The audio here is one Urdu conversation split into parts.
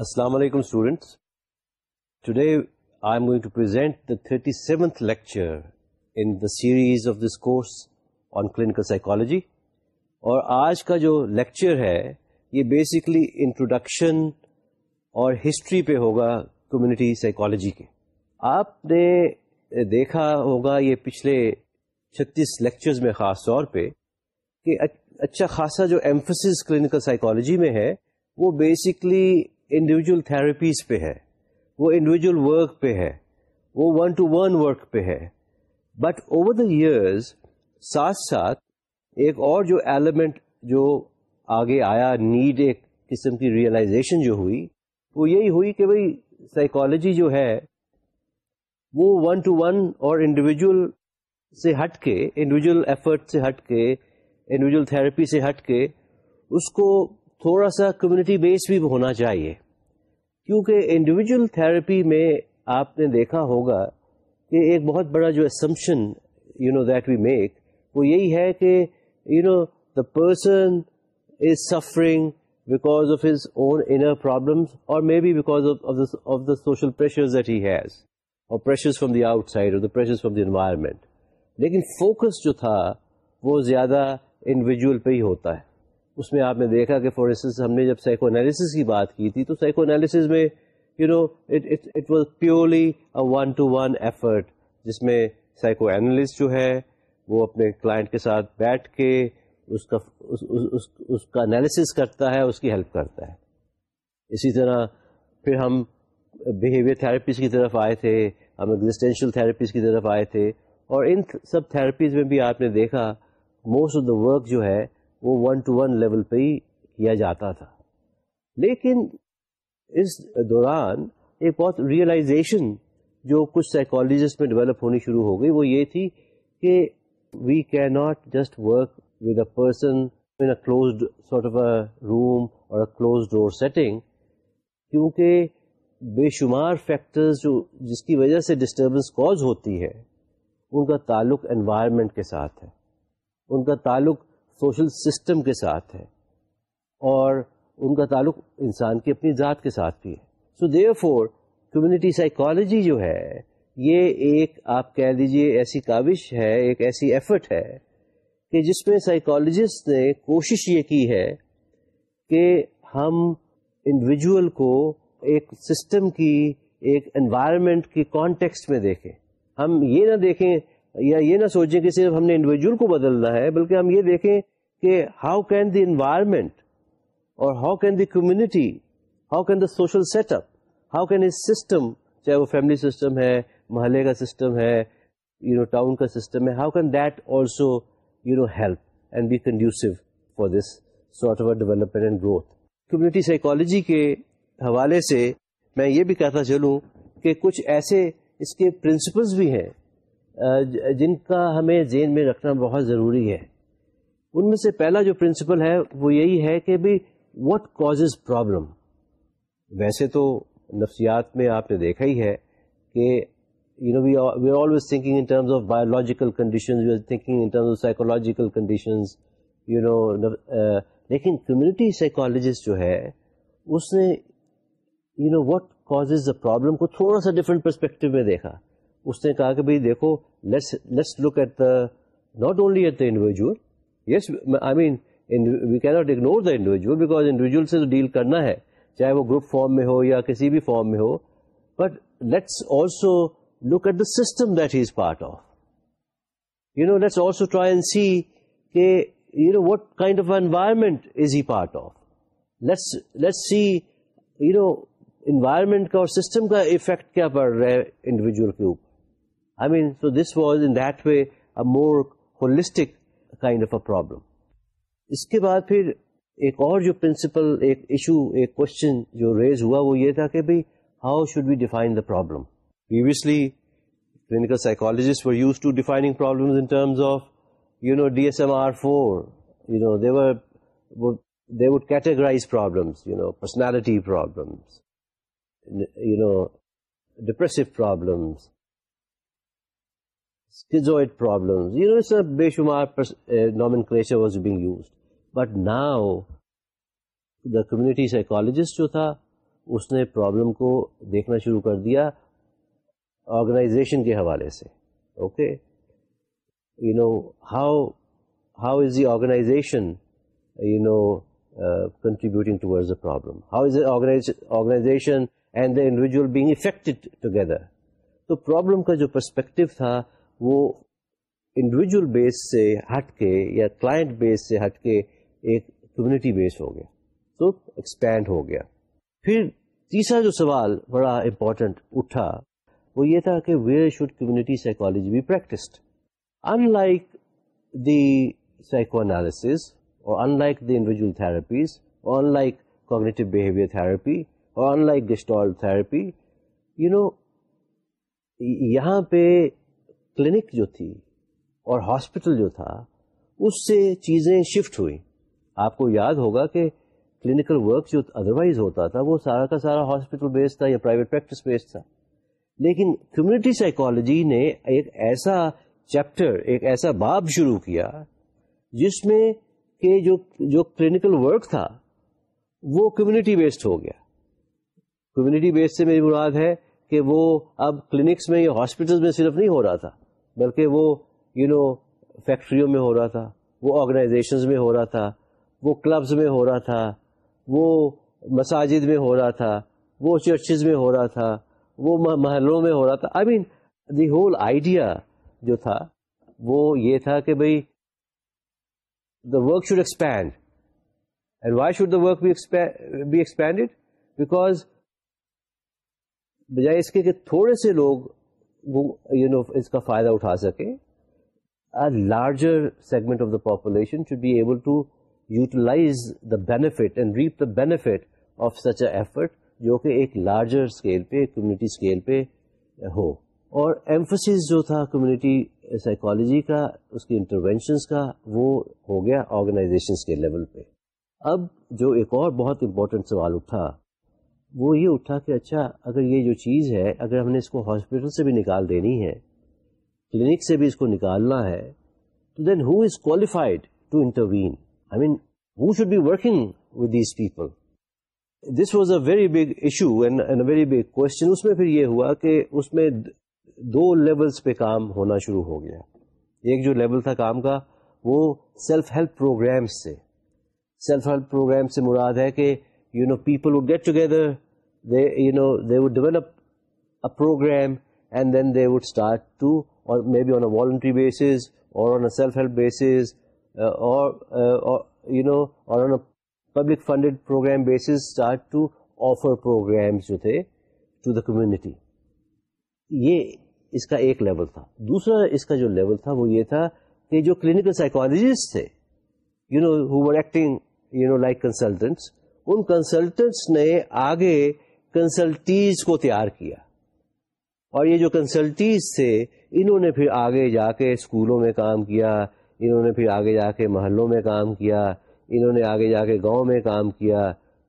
Assalamu alaikum students. Today I am going to present the 37th lecture in the series of this course on clinical psychology. اور آج کا جو لیکچر ہے، یہ بیسکلی انٹروڈکشن اور ہسٹری پہ ہوگا کمیونٹی سائیکالوجی کے آپ نے دیکھا ہوگا یہ پچھلے چھتیس لیکچرز میں خاص طور پہ کہ اچھا خاصا جو ایمفسس کلینکل سائیکالوجی میں ہے، وہ بیسکلی انڈیویجل تھراپیز پہ ہے، وہ انڈیویجل ورک پہ ہے، وہ ون ٹو ون ورک پہ ہے۔ بٹ اوور دا ایئرز ساتھ ساتھ ایک اور جو ایلیمنٹ جو آگے آیا نیڈ ایک قسم کی ریئلائزیشن جو ہوئی، وہ یہی ہوئی کہ بھائی سائیکالوجی جو ہے، وہ ون ٹو ون اور انڈیویجل سے ہٹ کے انڈیویجل ایفرٹ سے ہٹ کے انڈیویجل تھراپی سے ہٹ کے، اس کو تھوڑا سا کمیونٹی بیس بھی ہونا چاہیے۔ کیونکہ انڈیویجل تھراپی میں آپ نے دیکھا ہوگا کہ ایک بہت بڑا جو assumption you know that we make وہ یہی ہے کہ you know the person is suffering because of his own inner problems or maybe because of the social pressures that he has or pressures from the outside or the pressures from the environment لیکن فوکس جو تھا وہ زیادہ انڈیویجول پہ ہی ہوتا ہے۔ اس میں آپ نے دیکھا کہ فار انسٹنس ہم نے جب سائیکو انالیسس کی بات کی تھی تو سائیکو انالیسس میں you know it was purely one to one effort جس میں سائیکو اینالسٹ جو ہے وہ اپنے کلائنٹ کے ساتھ بیٹھ کے اس کا اس, اس, اس کا انالیسس کرتا ہے اس کی ہیلپ کرتا ہے۔ اسی طرح پھر ہم بیہیویئر تھراپیز کی طرف آئے تھے ہم ایگزٹینشیل تھراپیز کی طرف آئے تھے اور ان سب تھراپیز میں بھی آپ نے دیکھا موسٹ آف دا ورک جو ہے وہ ون ٹو ون لیول پہ ہی کیا جاتا تھا۔ لیکن اس دوران ایک بہت ریئلائزیشن جو کچھ سائیکالوجسٹ میں ڈیولپ ہونی شروع ہو گئی وہ یہ تھی کہ we can not just work with a person in a closed sort of a room اور کلوز ڈور سیٹنگ کیونکہ بے شمار فیکٹرز جو جس کی وجہ سے ڈسٹربنس کوز ہوتی ہے، ان کا تعلق انوائرمنٹ کے ساتھ ہے۔ ان کا تعلق سوشل سسٹم کے ساتھ ہے اور ان کا تعلق انسان کی اپنی ذات کے ساتھ بھی ہے۔ So there for community psychology جو ہے، یہ ایک آپ کہہ دیجیے ایسی کاوش ہے، ایک ایسی ایفرٹ ہے کہ جس میں سائیکالوجسٹ نے کوشش یہ کی ہے کہ ہم انڈیویجول کو ایک سسٹم کی، ایک انوائرمنٹ کی کانٹیکسٹ میں دیکھیں۔ ہم یہ نہ دیکھیں یا یہ نہ سوچیں کہ صرف ہم نے انڈیویجل کو بدلنا ہے، بلکہ ہم یہ دیکھیں کہ ہاؤ کین دی انوائرمنٹ اور how can the community how can the social set up how can is system چاہے وہ فیملی سسٹم ہے، محلے کا سسٹم ہے یو نو ٹاؤن کا سسٹم ہے how can that also you know help and be conducive for this sort of development and growth community psychology کے حوالے سے میں یہ بھی کہتا چلوں کہ کچھ ایسے اس کے پرنسپلس بھی ہیں جن کا ہمیں ذہن میں رکھنا بہت ضروری ہے۔ ان میں سے پہلا جو پرنسپل ہے وہ یہی ہے کہ بھی واٹ کاز پرابلم ویسے تو نفسیات میں آپ نے دیکھا ہی ہے کہ you know we are always thinking in terms of biological conditions we are thinking in terms of psychological conditions you know لیکن کمیونٹی سائیکالوجسٹ جو ہے، اس نے you know what cause the problem کو تھوڑا سا ڈفرینٹ پرسپیکٹو میں دیکھا۔ اس نے کہا کہ بھائی دیکھو let's look at the not only at the individual yes I mean we can not ignore the individual because individual سے ڈیل کرنا ہے، چاہے وہ گروپ فارم میں ہو یا کسی بھی فارم میں ہو. But let's also look at the system that he is part of you know let's also try and see کہ you know what kind of environment is he part of let's let's see you know environment کا اور سسٹم کا افیکٹ کیا پڑ رہا ہے انڈیویجل کے اوپر. I mean so this was in that way a more holistic kind of a problem اس کے بعد پھر ایک اور جو پرنسپل ایک ایشو ایک کوشچن جو ریز ہوا وہ یہ تھا کہ بھائی how should we define the problem previously clinical psychologist were use to defining problem in terms of you know D S M R four you know there they would categorize problems, you know, personality problems, you know, depressive problems, schizoid problems. You know, it's a Beshumar uh, nomenclature was being used. But now, the community psychologist who was, اس نے پرابلم کو دیکھنا شروع کر دیا آرگنائزیشن کے حوالے سے okay you know how how is the organisation you know contributing toward the problem how is organisation and the individual being affected together تو پرابلم کا جو پرسپیکٹو تھا وہ انڈیویجل بیس سے ہٹ کے یا کلائنٹ بیس سے ہٹ کے ایک کمیونٹی بیس ہو گیا۔ تو ایکسپینڈ ہو گیا۔ پھر تیسرا جو سوال بڑا امپورٹنٹ اٹھا وہ یہ تھا کہ where should community psychology be practised in like the psychoanalysis or unlike the individual therapies, or unlike cognitive behavior therapy, or unlike Gestalt therapy, you know, یہاں پہ کلینک جو تھی اور ہاسپٹل جو تھا، اس سے چیزیں شفٹ ہوئی آپ کو یاد ہوگا کہ کلینکل ورک جو ادروائز ہوتا تھا، وہ سارا کا سارا ہاسپٹل بیسڈ تھا یا پرائیویٹ پریکٹس بیسڈ تھا۔ لیکن کمیونٹی سائیکالوجی نے ایک ایسا چیپٹر ایک ایسا باب شروع کیا، جس میں کہ جو جو کلینکل ورک تھا، وہ کمیونٹی بیسڈ ہو گیا۔ کمیونٹی بیسڈ سے میری مراد ہے کہ وہ اب کلینکس میں یا ہاسپٹل میں صرف نہیں ہو رہا تھا۔ بلکہ وہ یو نو فیکٹریوں میں ہو رہا تھا، وہ آرگنائزیشنز میں ہو رہا تھا، وہ کلبز میں ہو رہا تھا، وہ مساجد میں ہو رہا تھا، وہ چرچز میں ہو رہا تھا، وہ محلوں میں ہو رہا تھا۔ آئی مین دی ہول آئیڈیا جو تھا، وہ یہ تھا کہ بھائی the work should expand and why should the work be expanded because بجائے اس کے کہ تھوڑے سے لوگ یو نو اس کا فائدہ اٹھا سکیں larger segment of the population should be able to utilise the benefit and reap the benefit of such a effort جو کہ ایک لارجر اسکیل پہ کمیونٹی اسکیل پہ ہو۔ اور ایمفسز جو تھا کمیونٹی سائیکالوجی کا، اس کی انٹروینشنس کا، وہ ہو گیا آرگنائزیشنس کے لیول پہ۔ اب جو ایک اور بہت امپورٹنٹ سوال اٹھا۔ وہ یہ اٹھا کہ اچھا اگر یہ جو چیز ہے، اگر ہم نے اس کو ہاسپٹل سے بھی نکال دینی ہے، کلینک سے بھی اس کو نکالنا ہے، تو then who is qualified to intervene I mean who should be working with these people this was a very big issue and very big question اس میں پھر یہ ہوا کہ اس میں دو لیولز پہ کام ہونا شروع ہو گیا ایک جو لیول تھا کام کا وہ سیلف ہیلپ پروگرامس سے سیلف ہیلپ پروگرام سے مراد ہے کہ you know people would get together they you know they would develop a programme and then they would start to or maybe on a voluntary basis or on a self help basis or you know or on a public funded programme basis start to offer programmes جو تھے ٹو دا کمیونٹی یہ اس کا ایک لیول تھا. دوسرا اس کا جو لیول تھا وہ یہ تھا کہ جو کلینکل سائیکالوجسٹ تھے you know who acting you know like consultants in consultants نے آگے کنسلٹیز کو تیار کیا۔ اور یہ جو کنسلٹیز تھے، انہوں نے پھر آگے جا کے اسکولوں میں کام کیا، انہوں نے پھر آگے جا کے محلوں میں کام کیا، انہوں نے آگے جا کے گاؤں میں کام کیا،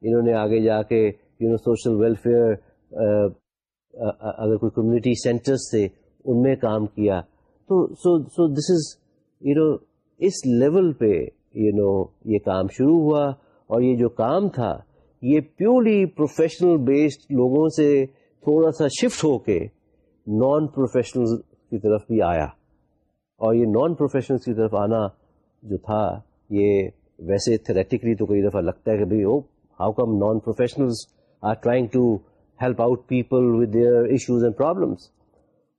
انہوں نے آگے جا کے یو نو سوشل ویلفیئر اگر کوئی کمیونٹی سینٹرس تھے، ان میں کام کیا۔ تو so so this is you know us level پہ یو نو یہ کام شروع ہوا۔ اور یہ جو کام تھا، یہ پیورلی پروفیشنل بیسڈ لوگوں سے تھوڑا سا شفٹ ہو کے نان پروفیشنل کی طرف بھی آیا۔ اور یہ نان پروفیشنل کی طرف آنا جو تھا، یہ ویسے تھریٹیکلی تو کئی دفعہ لگتا ہے کہ بھائی او how come non professionals are trying to help out people with their issues and problems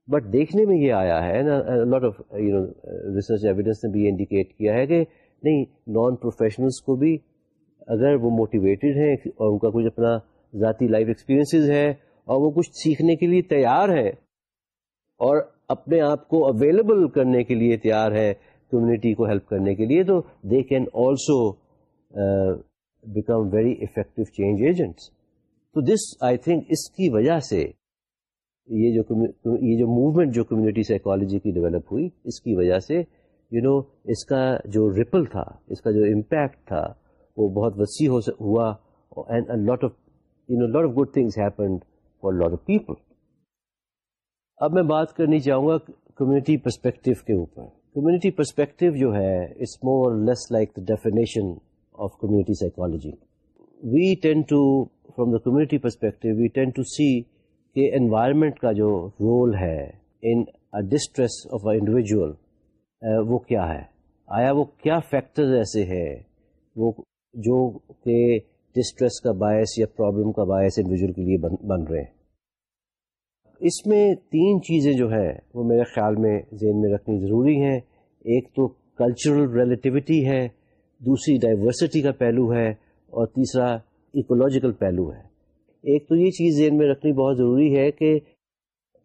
but دیکھنے میں یہ آیا ہے lot of you know research evidence نے بھی انڈیکیٹ کیا ہے کہ نہیں نان پروفیشنلس کو بھی اگر وہ موٹیویٹیڈ ہیں اور ان کا کچھ اپنا ذاتی لائف ایکسپیرئنس ہے اور وہ کچھ سیکھنے کے لیے تیار ہیں اور اپنے آپ کو اویلیبل کرنے کے لیے تیار ہے کمیونٹی کو ہیلپ کرنے کے لیے تو they can also become very effective change agents تو دس آئی تھنک اس کی وجہ سے یہ جو یہ جو موومنٹ جو کمیونٹی سائیکالوجی کی ڈیولپ ہوئی اس کی وجہ سے یو you نو know, اس کا جو ریپل تھا اس کا جو امپیکٹ تھا وہ بہت وسیع ہوا and lot of you know lot of good things happened for lot of people اب میں بات کرنی چاہوں گا کمیونٹی پرسپیکٹو کے اوپر۔ کمیونٹی پرسپیکٹو جو ہے it's more less like the definition of community psychology we tend to from the community perspective we tend to see کہ انوائرمنٹ کا جو رول ہے in distress of a individual وہ کیا ہے؟ آیا وہ کیا فیکٹر ایسے ہے وہ جو کہ ڈسٹریس کا باعث یا پرابلم کا باعث انڈیویجول کے لیے بن رہے ہیں۔ اس میں تین چیزیں جو ہیں وہ میرے خیال میں ذہن میں رکھنی ضروری ہیں۔ ایک تو کلچرل ریلیٹیوٹی ہے، دوسری ڈائیورسٹی کا پہلو ہے اور تیسرا ایکولوجیکل پہلو ہے۔ ایک تو یہ چیز ذہن میں رکھنی بہت ضروری ہے کہ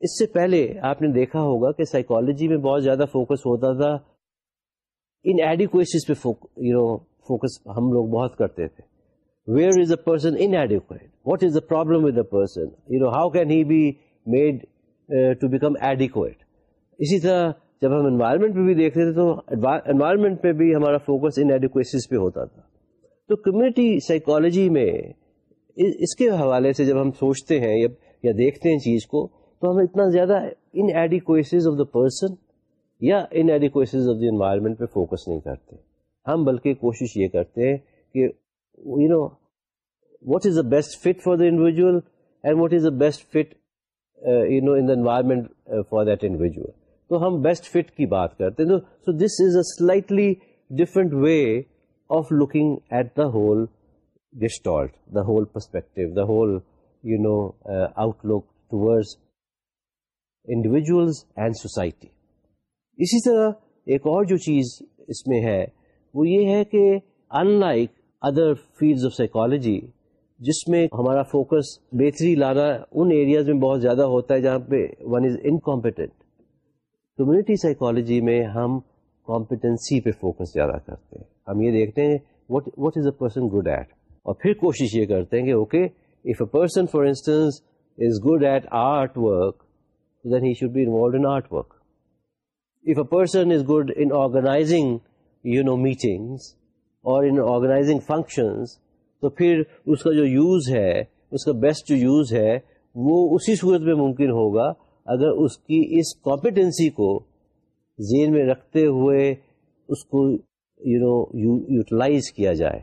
اس سے پہلے آپ نے دیکھا ہوگا کہ سائیکالوجی میں بہت زیادہ فوکس ہوتا تھا ان ایڈیکویسز پہ یو نو فوکس ہم لوگ بہت کرتے تھے۔ Where is a person inadequate what is the problem with a person you know how can he be made to become adequate اسی طرح جب ہم انوائرمنٹ پہ بھی دیکھتے تھے تو انوائرمنٹ پہ بھی ہمارا فوکس ان ایڈیکویسیز پہ ہوتا تھا۔ تو کمیونٹی سائیکالوجی میں اس کے حوالے سے جب ہم سوچتے ہیں یا دیکھتے ہیں چیز کو تو ہم اتنا زیادہ inadequacies of the person یا inadequacies of the environment پہ فوکس نہیں کرتے۔ ہم بلکہ کوشش یہ کرتے ہیں کہ you know what is the best fit for the individual and what is the best fit you know in the environment for that individual تو ہم بیسٹ فٹ کی بات کرتے ہیں۔ So this is a slightly different way of looking at the whole gestalt the whole perspective the whole you know outlook towards individuals and society اسی طرح ایک اور جو چیز اس میں ہے وہ یہ ہے کہ unlike other field of psychology جس میں ہمارا فوکس بہتری لانا ان ایریاز میں بہت زیادہ ہوتا ہے جہاں پہ one is incompetent community psychology میں ہم کمپیٹنسی پہ فوکس زیادہ کرتے ہیں. ہم یہ دیکھتے ہیں what is a person good at اور پھر کوشش یہ کرتے ہیں کہ okay if a person for instance is good at art work then he should be involved in art work if a person is good in organizing you know meetings اور ان آرگنائزنگ فنکشنز تو پھر اس کا جو یوز ہے، اس کا بیسٹ جو یوز ہے، وہ اسی صورت میں ممکن ہوگا اگر اس کی اس کمپیٹنسی کو ذہن میں رکھتے ہوئے اس کو یو نو یوٹیلائز کیا جائے،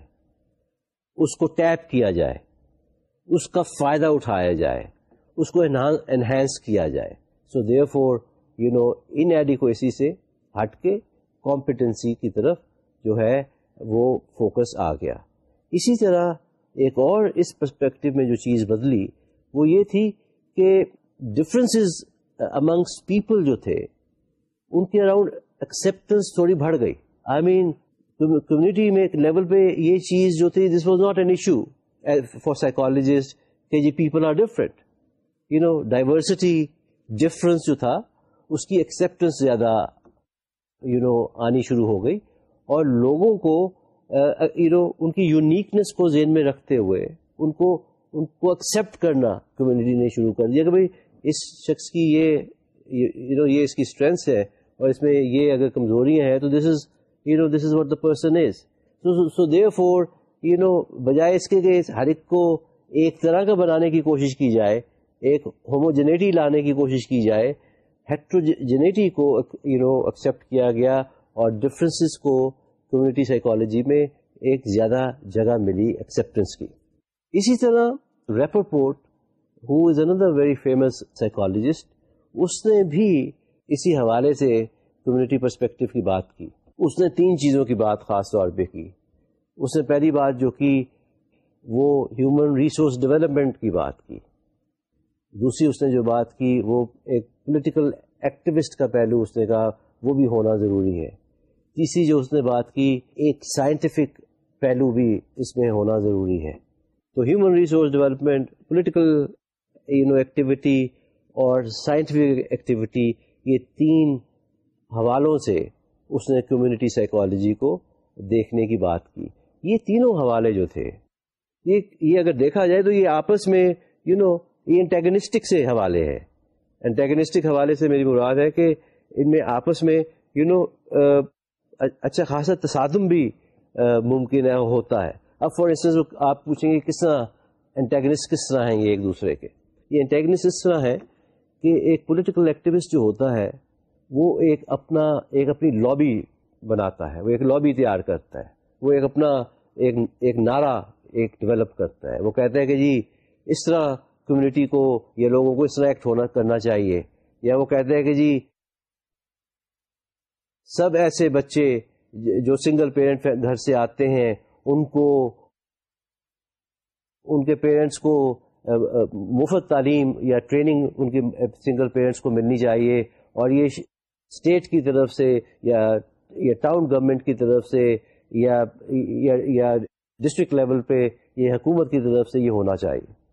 اس کو ٹیپ کیا جائے، اس کا فائدہ اٹھایا جائے، اس کو انہینس کیا جائے. So therefore you know inadequacy سے ہٹ کے کمپیٹنسی کی طرف جو ہے وہ فوکس آ گیا۔ اسی طرح ایک اور اس پرسپیکٹو میں جو چیز بدلی وہ یہ تھی کہ ڈفرینسز امنگس پیپل جو تھے، ان کے اراؤنڈ ایکسپٹینس تھوڑی بڑھ گئی۔ آئی مین کمیونٹی میں ایک لیول پہ یہ چیز جو تھی this was not an issue for psychologist کہ جی people are different you know diversity difference جو تھا، اس کی ایکسیپٹینس زیادہ یو نو آنی شروع ہو گئی اور لوگوں کو یو نو ان کی یونیکنیس کو ذہن میں رکھتے ہوئے ان کو ان کو ایکسیپٹ کرنا کمیونٹی نے شروع کر دیا کہ بھائی اس شخص کی یہ یو نو یہ اس کی اسٹرینتھ ہے اور اس میں یہ اگر کمزوریاں ہیں تو this is you know this is what the person is so therefore you know بجائے اس کے کہ ہر ایک کو ایک طرح کا بنانے کی کوشش کی جائے، ایک ہوموجنیٹی لانے کی کوشش کی جائے ہیٹروجنیٹی کو یو نو ایکسیپٹ کیا گیا اور ڈفرینسز کو کمیونٹی سائیکالوجی میں ایک زیادہ جگہ ملی ایکسیپٹینس کی۔ اسی طرح Rappaport who is another very famous psychologist اس نے بھی اسی حوالے سے کمیونٹی پرسپیکٹو کی بات کی۔ اس نے تین چیزوں کی بات خاص طور پہ کی۔ اس نے پہلی بات جو کی، وہ ہیومن ریسورس ڈیولپمنٹ کی بات کی۔ دوسری اس نے جو بات کی، وہ ایک پولیٹیکل ایکٹیوسٹ کا پہلو اس نے کہا، وہ بھی ہونا ضروری ہے۔ تیسری جو اس نے بات کی، ایک سائنٹیفک پہلو بھی اس میں ہونا ضروری ہے۔ تو human resource development political you know activity اور سائنٹیفک ایکٹیویٹی یہ تین حوالوں سے اس نے کمیونٹی سائیکالوجی کو دیکھنے کی بات کی۔ یہ تینوں حوالے جو تھے، یہ یہ اگر دیکھا جائے تو یہ آپس میں یو نو یہ انٹیگنسٹک سے حوالے ہیں۔ انٹیگنسٹک حوالے سے میری مراد ہے کہ ان میں آپس میں یو نو اچھا خاصا تصادم بھی ممکن ہے ہوتا ہے۔ اب فار انسٹنس آپ پوچھیں گے کس طرح انٹیگنسٹ کس طرح ہیں یہ ایک دوسرے کے۔ یہ انٹیگنسٹ اس طرح ہے کہ ایک پولیٹیکل ایکٹیوسٹ جو ہوتا ہے، وہ ایک اپنا، ایک اپنی لابی بناتا ہے۔ وہ ایک لابی تیار کرتا ہے۔ وہ ایک اپنا، ایک ایک نعرہ ایک ڈیولپ کرتا ہے۔ وہ کہتا ہے کہ جی اس طرح کمیونٹی کو یا لوگوں کو اس طرح ایکٹ ہونا کرنا چاہیے۔ یا وہ کہتے ہیں کہ جی سب ایسے بچے جو سنگل پیرنٹ گھر سے آتے ہیں، ان کو، ان کے پیرنٹس کو مفت تعلیم یا ٹریننگ ان کے سنگل پیرنٹس کو ملنی چاہیے۔ اور یہ اسٹیٹ کی طرف سے یا یا ٹاؤن گورنمنٹ کی طرف سے یا یا ڈسٹرکٹ لیول پہ یہ حکومت کی طرف سے یہ ہونا چاہیے۔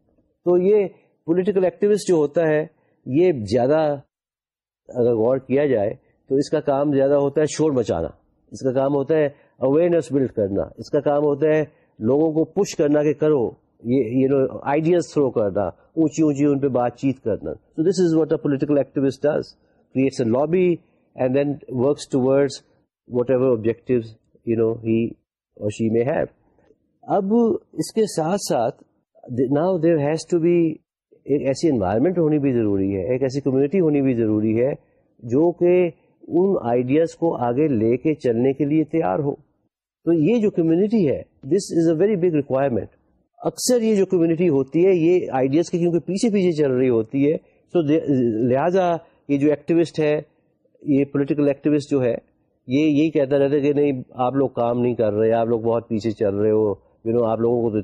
تو یہ پولیٹیکل ایکٹیوسٹ جو ہوتا ہے، یہ زیادہ اگر غور کیا جائے تو اس کا کام زیادہ ہوتا ہے شور مچانا۔ اس کا کام ہوتا ہے اویئرنیس بلڈ کرنا۔ اس کا کام ہوتا ہے لوگوں کو پش کرنا کہ کرو، یہ نو آئیڈیاز تھرو کرنا، اونچی اونچی ان پہ بات چیت کرنا۔ So this is what a political activist does creates a lobby and then works towards whatever objective you know he or she may have اب اس کے ساتھ ساتھ now there has to be ایک ایسی انوائرمنٹ ہونی بھی ضروری ہے، ایک ایسی کمیونٹی ہونی بھی ضروری ہے جو کہ ان آئیڈیاز کو آگے لے کے چلنے کے لیے تیار ہو۔ تو یہ جو کمیونٹی ہے this is a very big requirement اکثر یہ جو کمیونٹی ہوتی ہے، یہ آئیڈیاز کے کیونکہ پیچھے پیچھے چل رہی ہوتی ہے سو لہٰذا یہ جو ایکٹیوسٹ ہے، یہ پولیٹیکل ایکٹیوسٹ جو ہے، یہ یہی کہتا رہتا ہے کہ نہیں، آپ لوگ کام نہیں کر رہے، آپ لوگ بہت پیچھے چل رہے ہو یو نو آپ لوگوں کو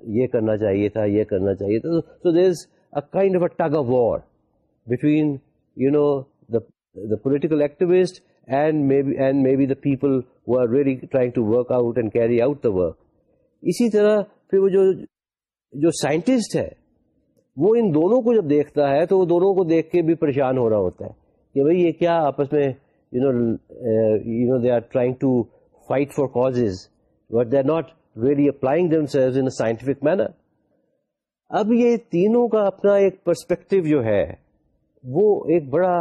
یہ کرنا چاہیے تھا، یہ کرنا چاہیے تھا۔ So there is a kind of a tug of war between you know the political activist and and maybe the people who are really trying to work out and carry out the work اسی طرح پھر وہ جو جو سائنٹسٹ ہے، وہ ان دونوں کو جب دیکھتا ہے تو وہ دونوں کو دیکھ کے بھی پریشان ہو رہا ہوتا ہے کہ بھائی یہ کیا آپس میں you know you know they are trying to fight for cause but they are not really applying themselves in scientific manner اب یہ تینوں کا اپنا ایک پرسپیکٹو جو ہے، وہ ایک بڑا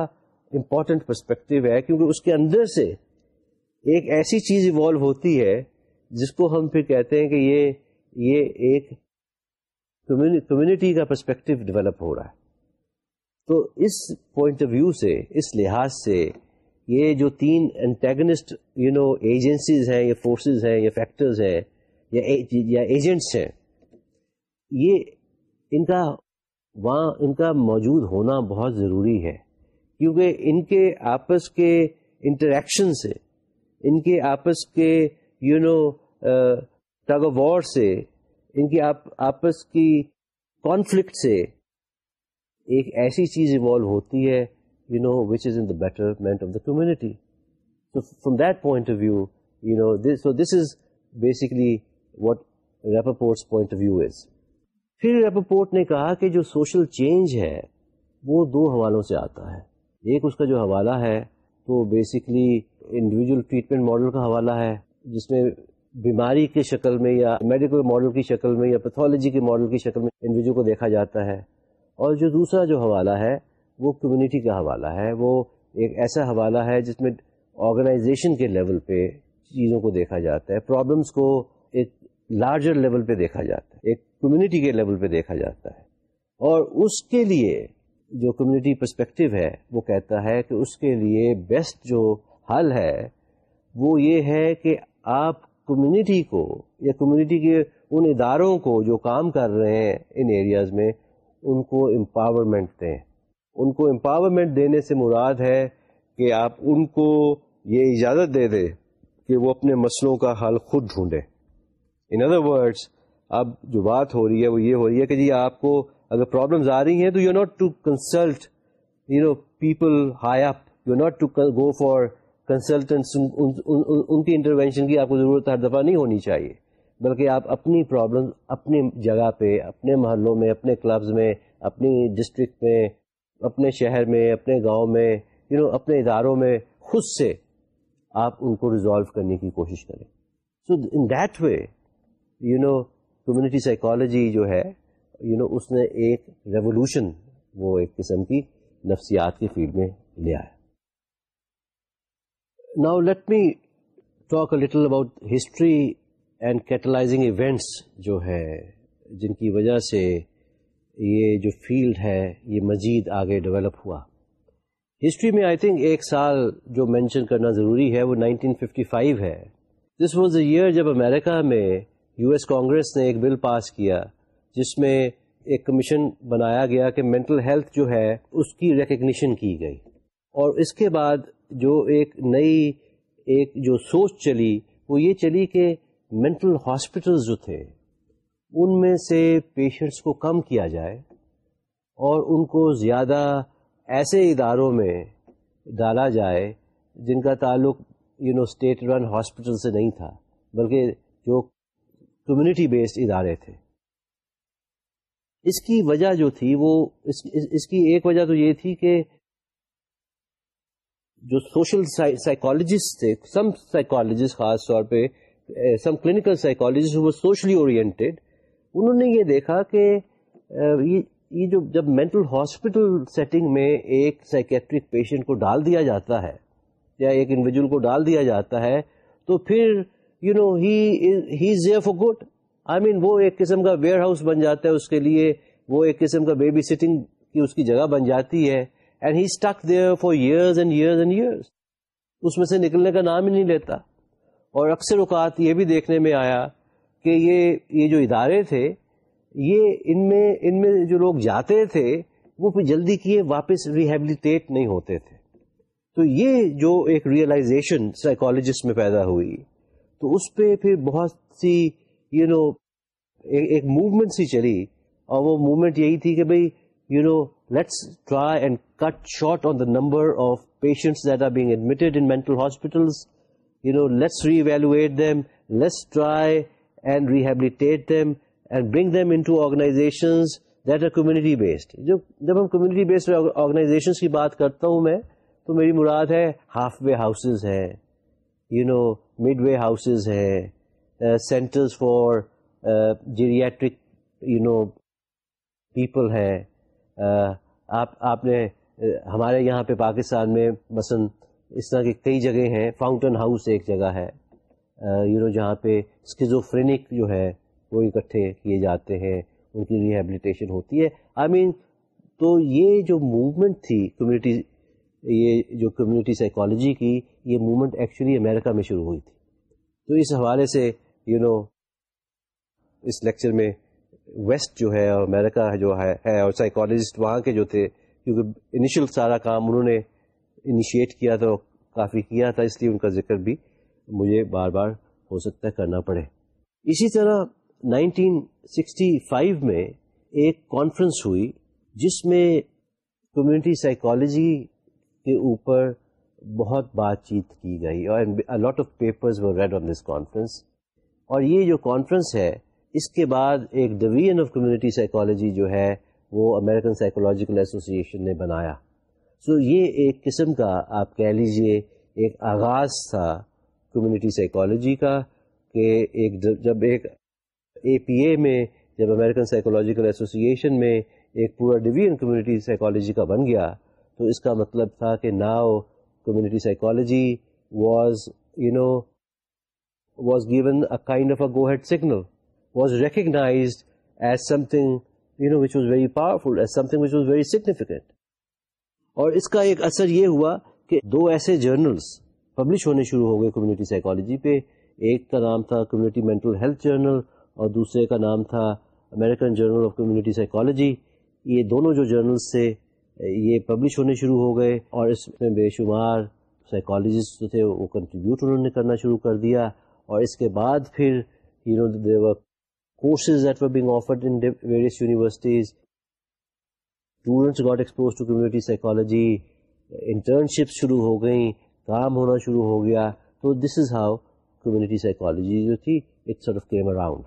امپورٹنٹ پرسپیکٹو ہے، کیونکہ اس کے اندر سے ایک ایسی چیز ایوالو ہوتی ہے، جس کو ہم پھر کہتے ہیں کہ یہ یہ ایک کمیونٹی کا پرسپیکٹو ڈیولپ ہو رہا ہے۔ تو اس پوائنٹ آف ویو سے، اس لحاظ سے یہ جو تین انٹیگنسٹ یو نو ایجنسیز ہیں یا فورسز ہیں یا فیکٹرز ہیں یا جی- جی، ایجنٹس ہیں۔ یہ ان کا وہاں ان کا موجود ہونا بہت ضروری ہے کیونکہ ان کے آپس کے انٹریکشن سے ان کے آپس کے you know tug of war سے ان کی آپس کی کانفلکٹ سے ایک ایسی چیز ایوالو ہوتی ہے you know which is in the betterment of the community So from that point of view, you know, this, so this is basically what Rappaport's point of view is. پھر ریپورٹ نے کہا کہ جو سوشل چینج ہے، وہ دو حوالوں سے آتا ہے۔ ایک اس کا جو حوالہ ہے، تو بیسکلی انڈیویجل ٹریٹمنٹ ماڈل کا حوالہ ہے، جس میں بیماری کی شکل میں یا میڈیکل ماڈل کی شکل میں یا پیتھولوجی کے ماڈل کی شکل میں انڈیویجل کو دیکھا جاتا ہے۔ اور جو دوسرا جو حوالہ ہے، وہ کمیونٹی کا حوالہ ہے۔ وہ ایک ایسا حوالہ ہے جس میں آرگنائزیشن کے لیول پہ چیزوں کو دیکھا جاتا ہے۔ پرابلمس کو لارجر لیول پہ دیکھا جاتا ہے، ایک کمیونٹی کے لیول پہ دیکھا جاتا ہے۔ اور اس کے لیے جو کمیونٹی پرسپیکٹو ہے، وہ کہتا ہے کہ اس کے لیے بیسٹ جو حل ہے، وہ یہ ہے کہ آپ کمیونٹی کو یا کمیونٹی کے ان اداروں کو جو کام کر رہے ہیں ان ایریاز میں، ان کو امپاورمنٹ دیں۔ ان کو امپاورمنٹ دینے سے مراد ہے کہ آپ ان کو یہ اجازت دے دیں کہ وہ اپنے مسئلوں کا حل خود ڈھونڈے ان ادر ورڈس اب جو بات ہو رہی ہے وہ یہ ہو رہی ہے کہ جی آپ کو اگر پرابلمز آ رہی ہیں تو you not to consult you know people high up you not to go for consultants ان کی انٹروینشن کی آپ کو ضرورت ہر دفعہ نہیں ہونی چاہیے. بلکہ آپ اپنی پرابلم اپنی جگہ پہ، اپنے محلوں میں، اپنے کلبز میں، اپنی ڈسٹرکٹ میں، اپنے شہر میں، اپنے گاؤں میں یو نو اپنے اداروں میں خود سے آپ ان کو ریزالو کرنے کی کوشش کریں. So in that way you know community psychology جو ہے یو نو اس نے ایک ریولیوشن وہ ایک قسم کی نفسیات کے فیلڈ میں لیا ہے now let me talk a little about history and catalysing events جو ہے، جن کی وجہ سے یہ جو فیلڈ ہے، یہ مزید آگے ڈیولپ ہوا۔ ہسٹری میں آئی تھنک ایک سال جو مینشن کرنا ضروری ہے وہ 1955 ہے۔ دس واز اے ایئر جب امریکہ میں یو ایس کانگریس نے ایک بل پاس کیا جس میں ایک کمیشن بنایا گیا کہ مینٹل ہیلتھ جو ہے اس کی ریکگنیشن کی گئی۔ اور اس کے بعد جو ایک نئی ایک جو سوچ چلی وہ یہ چلی کہ مینٹل ہاسپٹلز جو تھے ان میں سے پیشنٹس کو کم کیا جائے اور ان کو زیادہ ایسے اداروں میں ڈالا جائے جن کا تعلق you know state run hospital سے نہیں تھا، بلکہ جو کمیونٹی بیسڈ ادارے تھے۔ اس کی وجہ جو تھی وہ اس اس کی ایک وجہ تو یہ تھی کہ جو سوشل سائیکالوجسٹ تھے سم سائیکالوجسٹ خاص طور پہ سم کلینکل سائیکالوجسٹ وہ سوشلی اورینٹیڈ انہوں نے یہ دیکھا کہ یہ جو، جب مینٹل ہاسپٹل سیٹنگ میں ایک سائکیٹرک پیشنٹ کو ڈال دیا جاتا ہے یا ایک انڈیویجل کو ڈال دیا جاتا ہے، تو پھر you know he is for good I mean وہ ایک قسم کا ویئر ہاؤس بن جاتا ہے اس کے لیے، وہ ایک قسم کا بیبی سٹنگ کی اس کی جگہ بن جاتی ہے and he stuck there for years and years and years اس میں سے نکلنے کا نام ہی نہیں لیتا۔ اور اکثر اوقات یہ بھی دیکھنے میں آیا کہ یہ یہ جو ادارے تھے، یہ ان میں ان میں جو لوگ جاتے تھے، وہ پھر جلدی کیے واپس ریہیبلیٹیٹ نہیں ہوتے تھے۔ تو یہ جو ایک ریئلائزیشن سائیکالوجسٹ میں پیدا ہوئی۔ تو اس پہ پھر بہت سی یو نو ایک موومنٹ سی چلی اور وہ موومنٹ یہی تھی کہ بھائی you know let's try and cut short on the number of patients that are being admitted in mental hospitals you know let's reevaluate them let's try and rehabilitate them and bring them into organizations that are community based جو، جب ہم کمیونٹی بیسڈ آرگنائزیشن کی بات کرتا ہوں میں، تو میری مراد ہے ہاف وے ہاؤسز ہے you know mid way houses ہے centres for geriatric you know people ہے آپ آپ نے uh, ہمارے یہاں پہ پاکستان میں مثلا اس طرح کی کئی جگہ ہیں. فاؤنٹن ہاؤس ایک جگہ ہے. Uh, یو نو جہاں پہ اسکیزوفرینک جو ہے وہ اکٹھے کیے جاتے ہیں. ان کی ریہیبلیٹیشن ہوتی ہے. آئی مین تو یہ جو موومنٹ تھی کمیونٹی یہ جو کمیونٹی سائیکالوجی کی یہ موومنٹ ایکچولی امریکہ میں شروع ہوئی تھی۔ تو اس حوالے سے یو نو اس لیکچر میں ویسٹ جو ہے اور امریکہ جو ہے اور سائیکالوجسٹ وہاں کے جو تھے، کیونکہ انیشل سارا کام انہوں نے انیشیٹ کیا تو کافی کیا تھا، اس لیے ان کا ذکر بھی مجھے بار بار ہو سکتا ہے کرنا پڑے۔ اسی طرح 1965 میں ایک کانفرنس ہوئی جس میں کمیونٹی سائیکالوجی کے اوپر بہت بات چیت کی گئی اور lot of papers read on this conference اور یہ جو کانفرنس ہے، اس کے بعد ایک ڈویژن آف کمیونٹی سائیکالوجی جو ہے، وہ امیرکن سائیکولوجیکل ایسوسیشن نے بنایا۔ سو so یہ ایک قسم کا، آپ کہہ لیجیے، ایک آغاز تھا کمیونٹی سائیکالوجی کا کہ ایک جب ایک اے پی اے میں، جب امیرکن سائیکولوجیکل ایسوسیشن میں ایک پورا ڈویژن کمیونٹی سائیکالوجی کا بن گیا تو اس کا مطلب تھا کہ now community psychology was you know was given a kind of a go ahead signal was recognised as something you know which was very powerful as something which was very significant اور اس کا ایک اثر یہ ہوا کہ دو ایسے جرنلس پبلش ہونے شروع ہو گئے کمیونٹی سائیکالوجی پہ. ایک کا نام تھا کمیونٹی مینٹل ہیلتھ جرنل اور دوسرے کا نام تھا American journal of community psychology یہ دونوں جو جرنلس تھے یہ پبلش ہونے شروع ہو گئے اور اس میں بے شمار سائیکالوجسٹ جو تھے وہ کنٹریبیوٹ انہوں نے کرنا شروع کر دیا اور اس کے بعد پھر you know courses that were being offered in various universities students got expose to community psychology internship شروع ہو گئیں. کام ہونا شروع ہو گیا. تو this is how community psychology جو تھی it sort of came around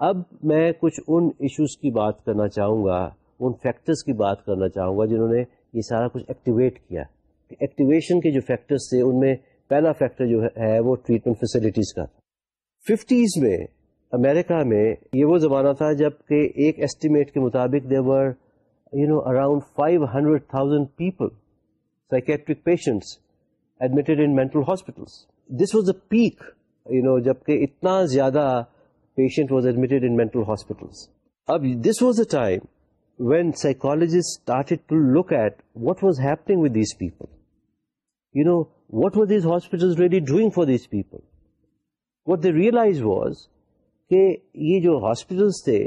اب میں کچھ ان ایشوز کی بات کرنا چاہوں گا. ان فیکٹرز کی بات کرنا چاہوں گا جنہوں نے یہ سارا کچھ ایکٹیویٹ کیا ایکٹیویشن کے جو فیکٹرز تھے، ان میں پہلا فیکٹر جو ہے، وہ ٹریٹمنٹ فیسلٹیز کا تھا۔ ففٹیز میں امریکہ میں یہ وہ زمانہ تھا جبکہ ایک ایسٹیمیٹ کے مطابق there were you know around five hundred thousand people psychiatric patients admitted in mental hospitals this was a peak you know جبکہ اتنا زیادہ patient was admitted in mental hospitals اب this was a time when psychologist started to look at what was happening with these people you know what was these hospital really doing for these people what they realise was کہ یہ جو ہاسپٹلس تھے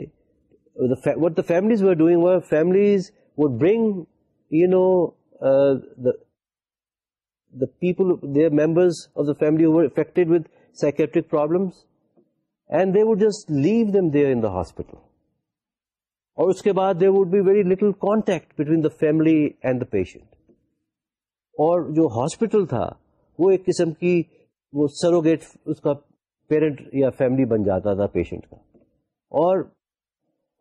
what the families were doing families would bring you know the people their members of the family affected with psychiatric problems and they would just leave them there in the hospital اور اس کے بعد there would be very little contact between the family and the patient اور جو ہاسپٹل تھا وہ ایک قسم کی وہ سروگیٹ اس کا پیرنٹ یا فیملی بن جاتا تھا پیشنٹ کا۔ اور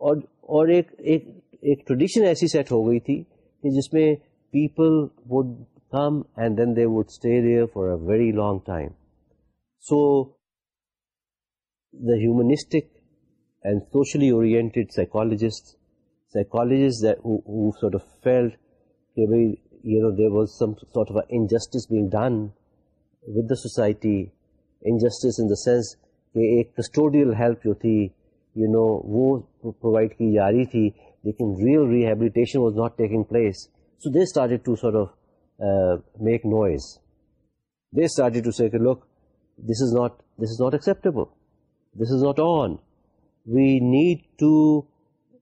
اور, اور ایک ایک ایک ٹریڈیشن ایسی سیٹ ہو گئی تھی کہ جس میں people would come and then they would stay there for a very long time so the humanistic and socially oriented psychologist psychologist sort of felt کہ بھائی you know there was some sort of injustice being done with the society injustice in the sense کہ ایک کسٹوڈیل ہیلپ جو تھی یو نو وہ پرووائڈ کی جا رہی تھی لیکن real rehabilitation was not taking place so they started to sort of make noise they started to say look this is not this is not acceptable this is not on we need to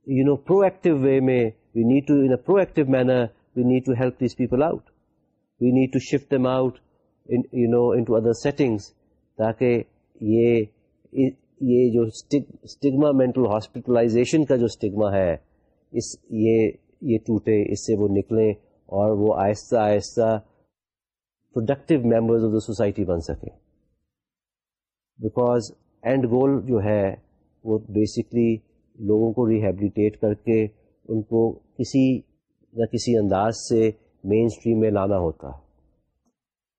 you know proactive way میں we need to in a proactive manner we need to help these people out we need to shift them out you know into other settings تاکہ یہ یہ جو اسٹگما مینٹل ہاسپٹلائزیشن کا جو اسٹگما ہے اس یہ یہ ٹوٹے اس سے وہ نکلیں اور وہ آہستہ آہستہ productive members of the society بن سکیں بیکاز اینڈ گول جو ہے وہ بیسکلی لوگوں کو ریہیبلیٹیٹ کر کے ان کو کسی نہ کسی انداز سے مین اسٹریم میں لانا ہوتا۔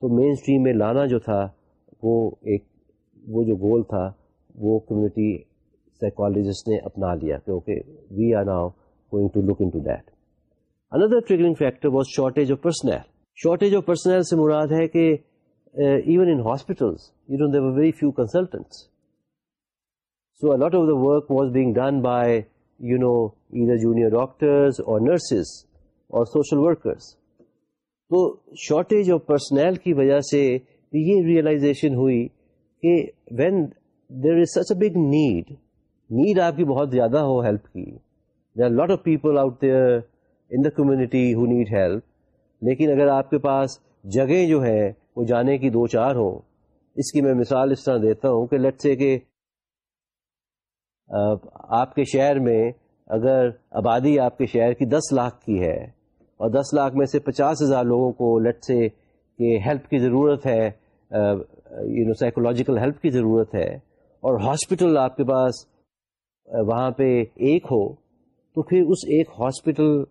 تو مین اسٹریم میں لانا جو تھا، وہ ایک، وہ جو گول تھا، وہ کمیونٹی سائیکالوجسٹ نے اپنا لیا کہ okay we are now going to look into that another triggering factor was shortage of personnel shortage of personnel سے مراد ہے کہ even in hospitals you don't have very few consultants so lot of the work was being done by you know ادھر جونیئر ڈاکٹرز اور نرسز اور سوشل ورکرس تو شارٹیج آف پرسنل کی وجہ سے یہ ریئلائزیشن ہوئی کہ when there is such a big need need آپ کی بہت زیادہ ہو ہیلپ کی there lot of people out there in the community who need help لیکن اگر آپ کے پاس جگہیں جو ہے وہ جانے کی دو چار ہوں اس کی میں مثال اس طرح دیتا ہوں کہ لٹ سے کہ آپ کے شہر میں اگر آبادی آپ کے شہر کی دس لاکھ کی ہے اور دس لاکھ میں سے پچاس ہزار لوگوں کو لٹ سے کہ ہیلپ کی ضرورت ہے یو نو سائیکولوجیکل ہیلپ کی ضرورت ہے اور ہاسپٹل آپ کے پاس وہاں پہ ایک ہو، تو پھر اس ایک ہاسپٹل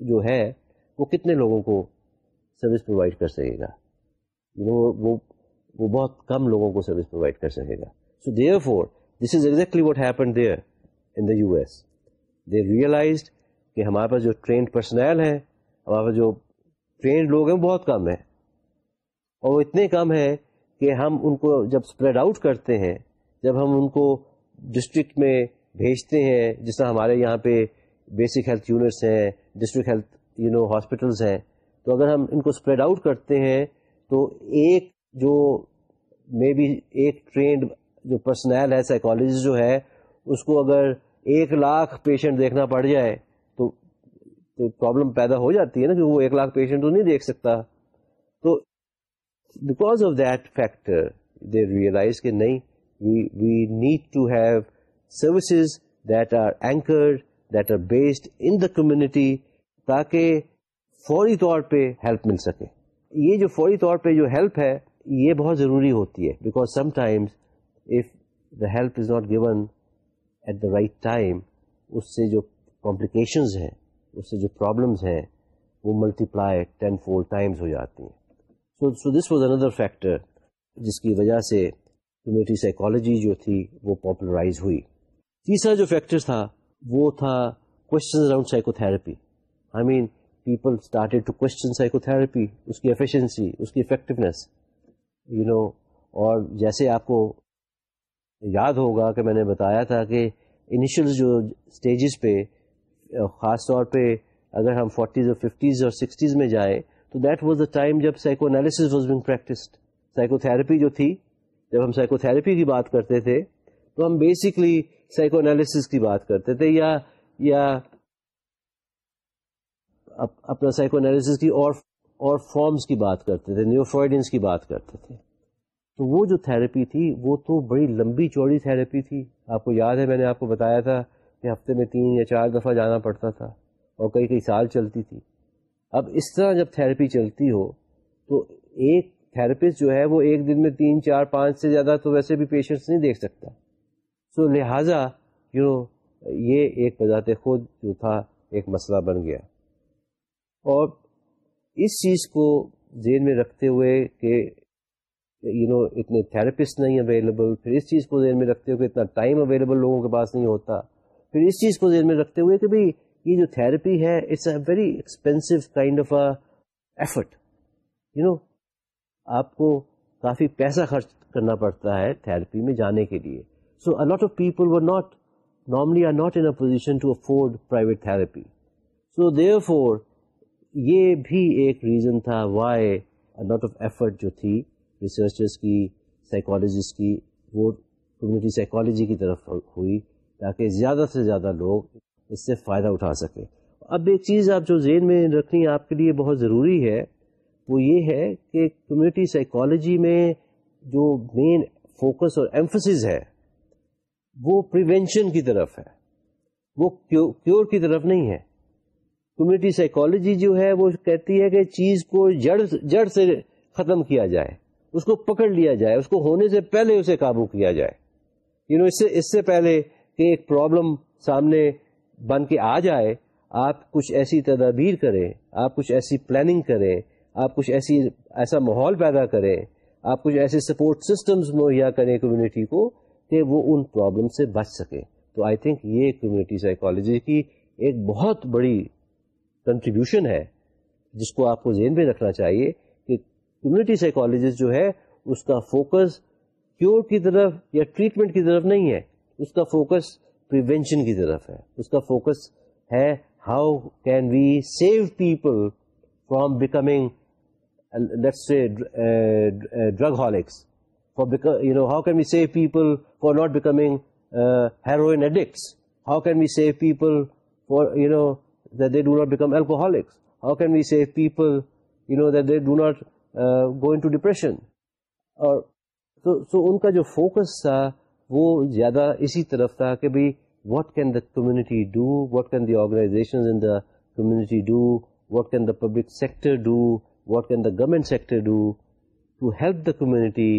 جو ہے، وہ کتنے لوگوں کو سروس پرووائڈ کر سکے گا؟ وہ وہ بہت کم لوگوں کو سروس پرووائڈ کر سکے گا۔ So therefore this is exactly what happen there in the U S they realized کہ ہمارے پاس جو ٹرینڈ پرسنل ہے ہمارے پاس جو ٹرینڈ لوگ ہیں بہت کم ہیں۔ اور وہ اتنے کم ہے کہ ہم ان کو جب اسپریڈ آؤٹ کرتے ہیں، جب ہم ان کو ڈسٹرکٹ میں بھیجتے ہیں، جس طرح ہمارے یہاں پہ بیسک ہیلتھ یونٹس ہیں district health you know hospitals ہیں۔ تو اگر ہم ان کو اسپریڈ آؤٹ کرتے ہیں، تو ایک جو مے بی ایک ٹرینڈ جو پرسنل ہے سائیکالوجسٹ جو ہے، اس کو اگر ایک لاکھ پیشنٹ دیکھنا پڑ جائے تو پرابلم پیدا ہو جاتی ہے نا کہ وہ ایک لاکھ پیشنٹ تو نہیں دیکھ سکتا۔ تو because of that factor they realize کہ نہیں we need to have services that are anchored that are based in the community تاکہ فوری طور پہ ہیلپ مل سکے۔ یہ جو فوری طور پہ جو ہیلپ ہے، یہ بہت ضروری ہوتی ہے۔ Because sometimes if the help is not given at the right time اس سے جو کمپلیکیشنز ہیں، اس سے جو پرابلمس ہیں، وہ multiply ten four times ہو جاتی ہیں. So so this was another factor جس کی وجہ سے کمیونٹی سائیکالوجی جو تھی وہ پاپولرائز ہوئی. تیسرا جو فیکٹر تھا وہ تھا question around psychotherapy I mean people started to question psychotherapy اس کی ایفیشنسی اس کی افیکٹونیس یو نو اور جیسے آپ کو یاد ہوگا کہ میں نے بتایا تھا کہ انیشیل جو اسٹیجز پہ، خاص طور پہ اگر ہم فورٹیز اور ففٹیز اور سکسٹیز میں جائیں، تو دیٹ واز دا ٹائم جب psychoanalysis was being practised psychotherapy جو تھی، جب ہم سائیکو تھراپی کی بات کرتے تھے، تو ہم بیسکلی سائیکو انالیسز کی بات کرتے تھے، یا یا اپنا سائیکو انالیسز کی اور اور فارمز کی بات کرتے تھے نیو فرائڈنس کی بات کرتے تھے۔ تو وہ جو تھراپی تھی وہ تو بڑی لمبی چوڑی تھراپی تھی۔ آپ کو یاد ہے میں نے آپ کو بتایا تھا کہ ہفتے میں تین یا چار دفعہ جانا پڑتا تھا اور کئی کئی سال چلتی تھی۔ اب اس طرح جب تھراپی چلتی ہو تو ایک تھراپسٹ جو ہے وہ ایک دن میں تین چار پانچ سے زیادہ تو ویسے بھی پیشنٹس نہیں دیکھ سکتا۔ سو so, لہٰذا جو یہ ایک بذات خود جو تھا ایک مسئلہ بن گیا۔ اور اس چیز کو ذہن میں رکھتے ہوئے کہ یو نو اتنے تھراپسٹ نہیں اویلیبل پھر اس چیز کو ذہن میں رکھتے ہوئے اتنا ٹائم اویلیبل لوگوں کے پاس نہیں ہوتا۔ پھر اس چیز کو ذہن میں رکھتے ہوئے کہ بھائی یہ جو تھراپی ہے it's a very expensive kind of effort you know آپ کو کافی پیسہ خرچ کرنا پڑتا ہے تھراپی میں جانے کے لیے۔ So a lot of people were not normally are not in position to afford private therapy so therefore یہ بھی ایک ریزن تھا وائی لاٹ آف ایفرٹ جو تھی ریسرچرس کی سائیکالوجسٹ کی، وہ کمیونٹی سائیکالوجی کی طرف ہوئی تاکہ زیادہ سے زیادہ لوگ اس سے فائدہ اٹھا سکیں۔ اب ایک چیز آپ جو ذہن میں رکھنی آپ کے لیے بہت ضروری ہے، وہ یہ ہے کہ کمیونٹی سائیکالوجی میں جو مین فوکس اور ایمفسز ہے، وہ پریونشن کی طرف ہے۔ وہ کیور کی طرف نہیں ہے۔ کمیونٹی سائیکالوجی جو ہے، وہ کہتی ہے کہ چیز کو جڑ جڑ سے ختم کیا جائے۔ اس کو پکڑ لیا جائے اس کو ہونے سے پہلے اسے قابو کیا جائے۔ یو you نو know, اس سے اس سے پہلے کہ ایک پرابلم سامنے بن کے آ جائے آپ کچھ ایسی تدابیر کریں آپ کچھ ایسی پلاننگ کریں آپ کچھ ایسی ایسا ماحول پیدا کریں آپ کچھ ایسے سپورٹ سسٹمز مہیا کریں کمیونٹی کو کہ وہ ان پرابلم سے بچ سکیں۔ تو آئی تھنک یہ کمیونٹی سائیکالوجی کی ایک بہت بڑی کنٹریبیوشن ہے جس کو آپ کو ذہن میں رکھنا چاہیے کمیونٹی سائیکالوجسٹ جو ہے، اس کا فوکس کیور کی طرف یا ٹریٹمنٹ کی طرف نہیں ہے، اس کا فوکس پریونشن کی طرف ہے۔ اس کا فوکس ہے، how can we save people from becoming drug hulks for you know how can we save people for not becoming heroin addicts how can we save people for you know they do not become alcoholics how can we save people you know they do not go into depression. اور سو ان کا جو فوکس تھا، وہ زیادہ اسی طرف تھا کہ بھائی what can the community do what can the organization in the community do what can the public sector do what can the government sector do to help the community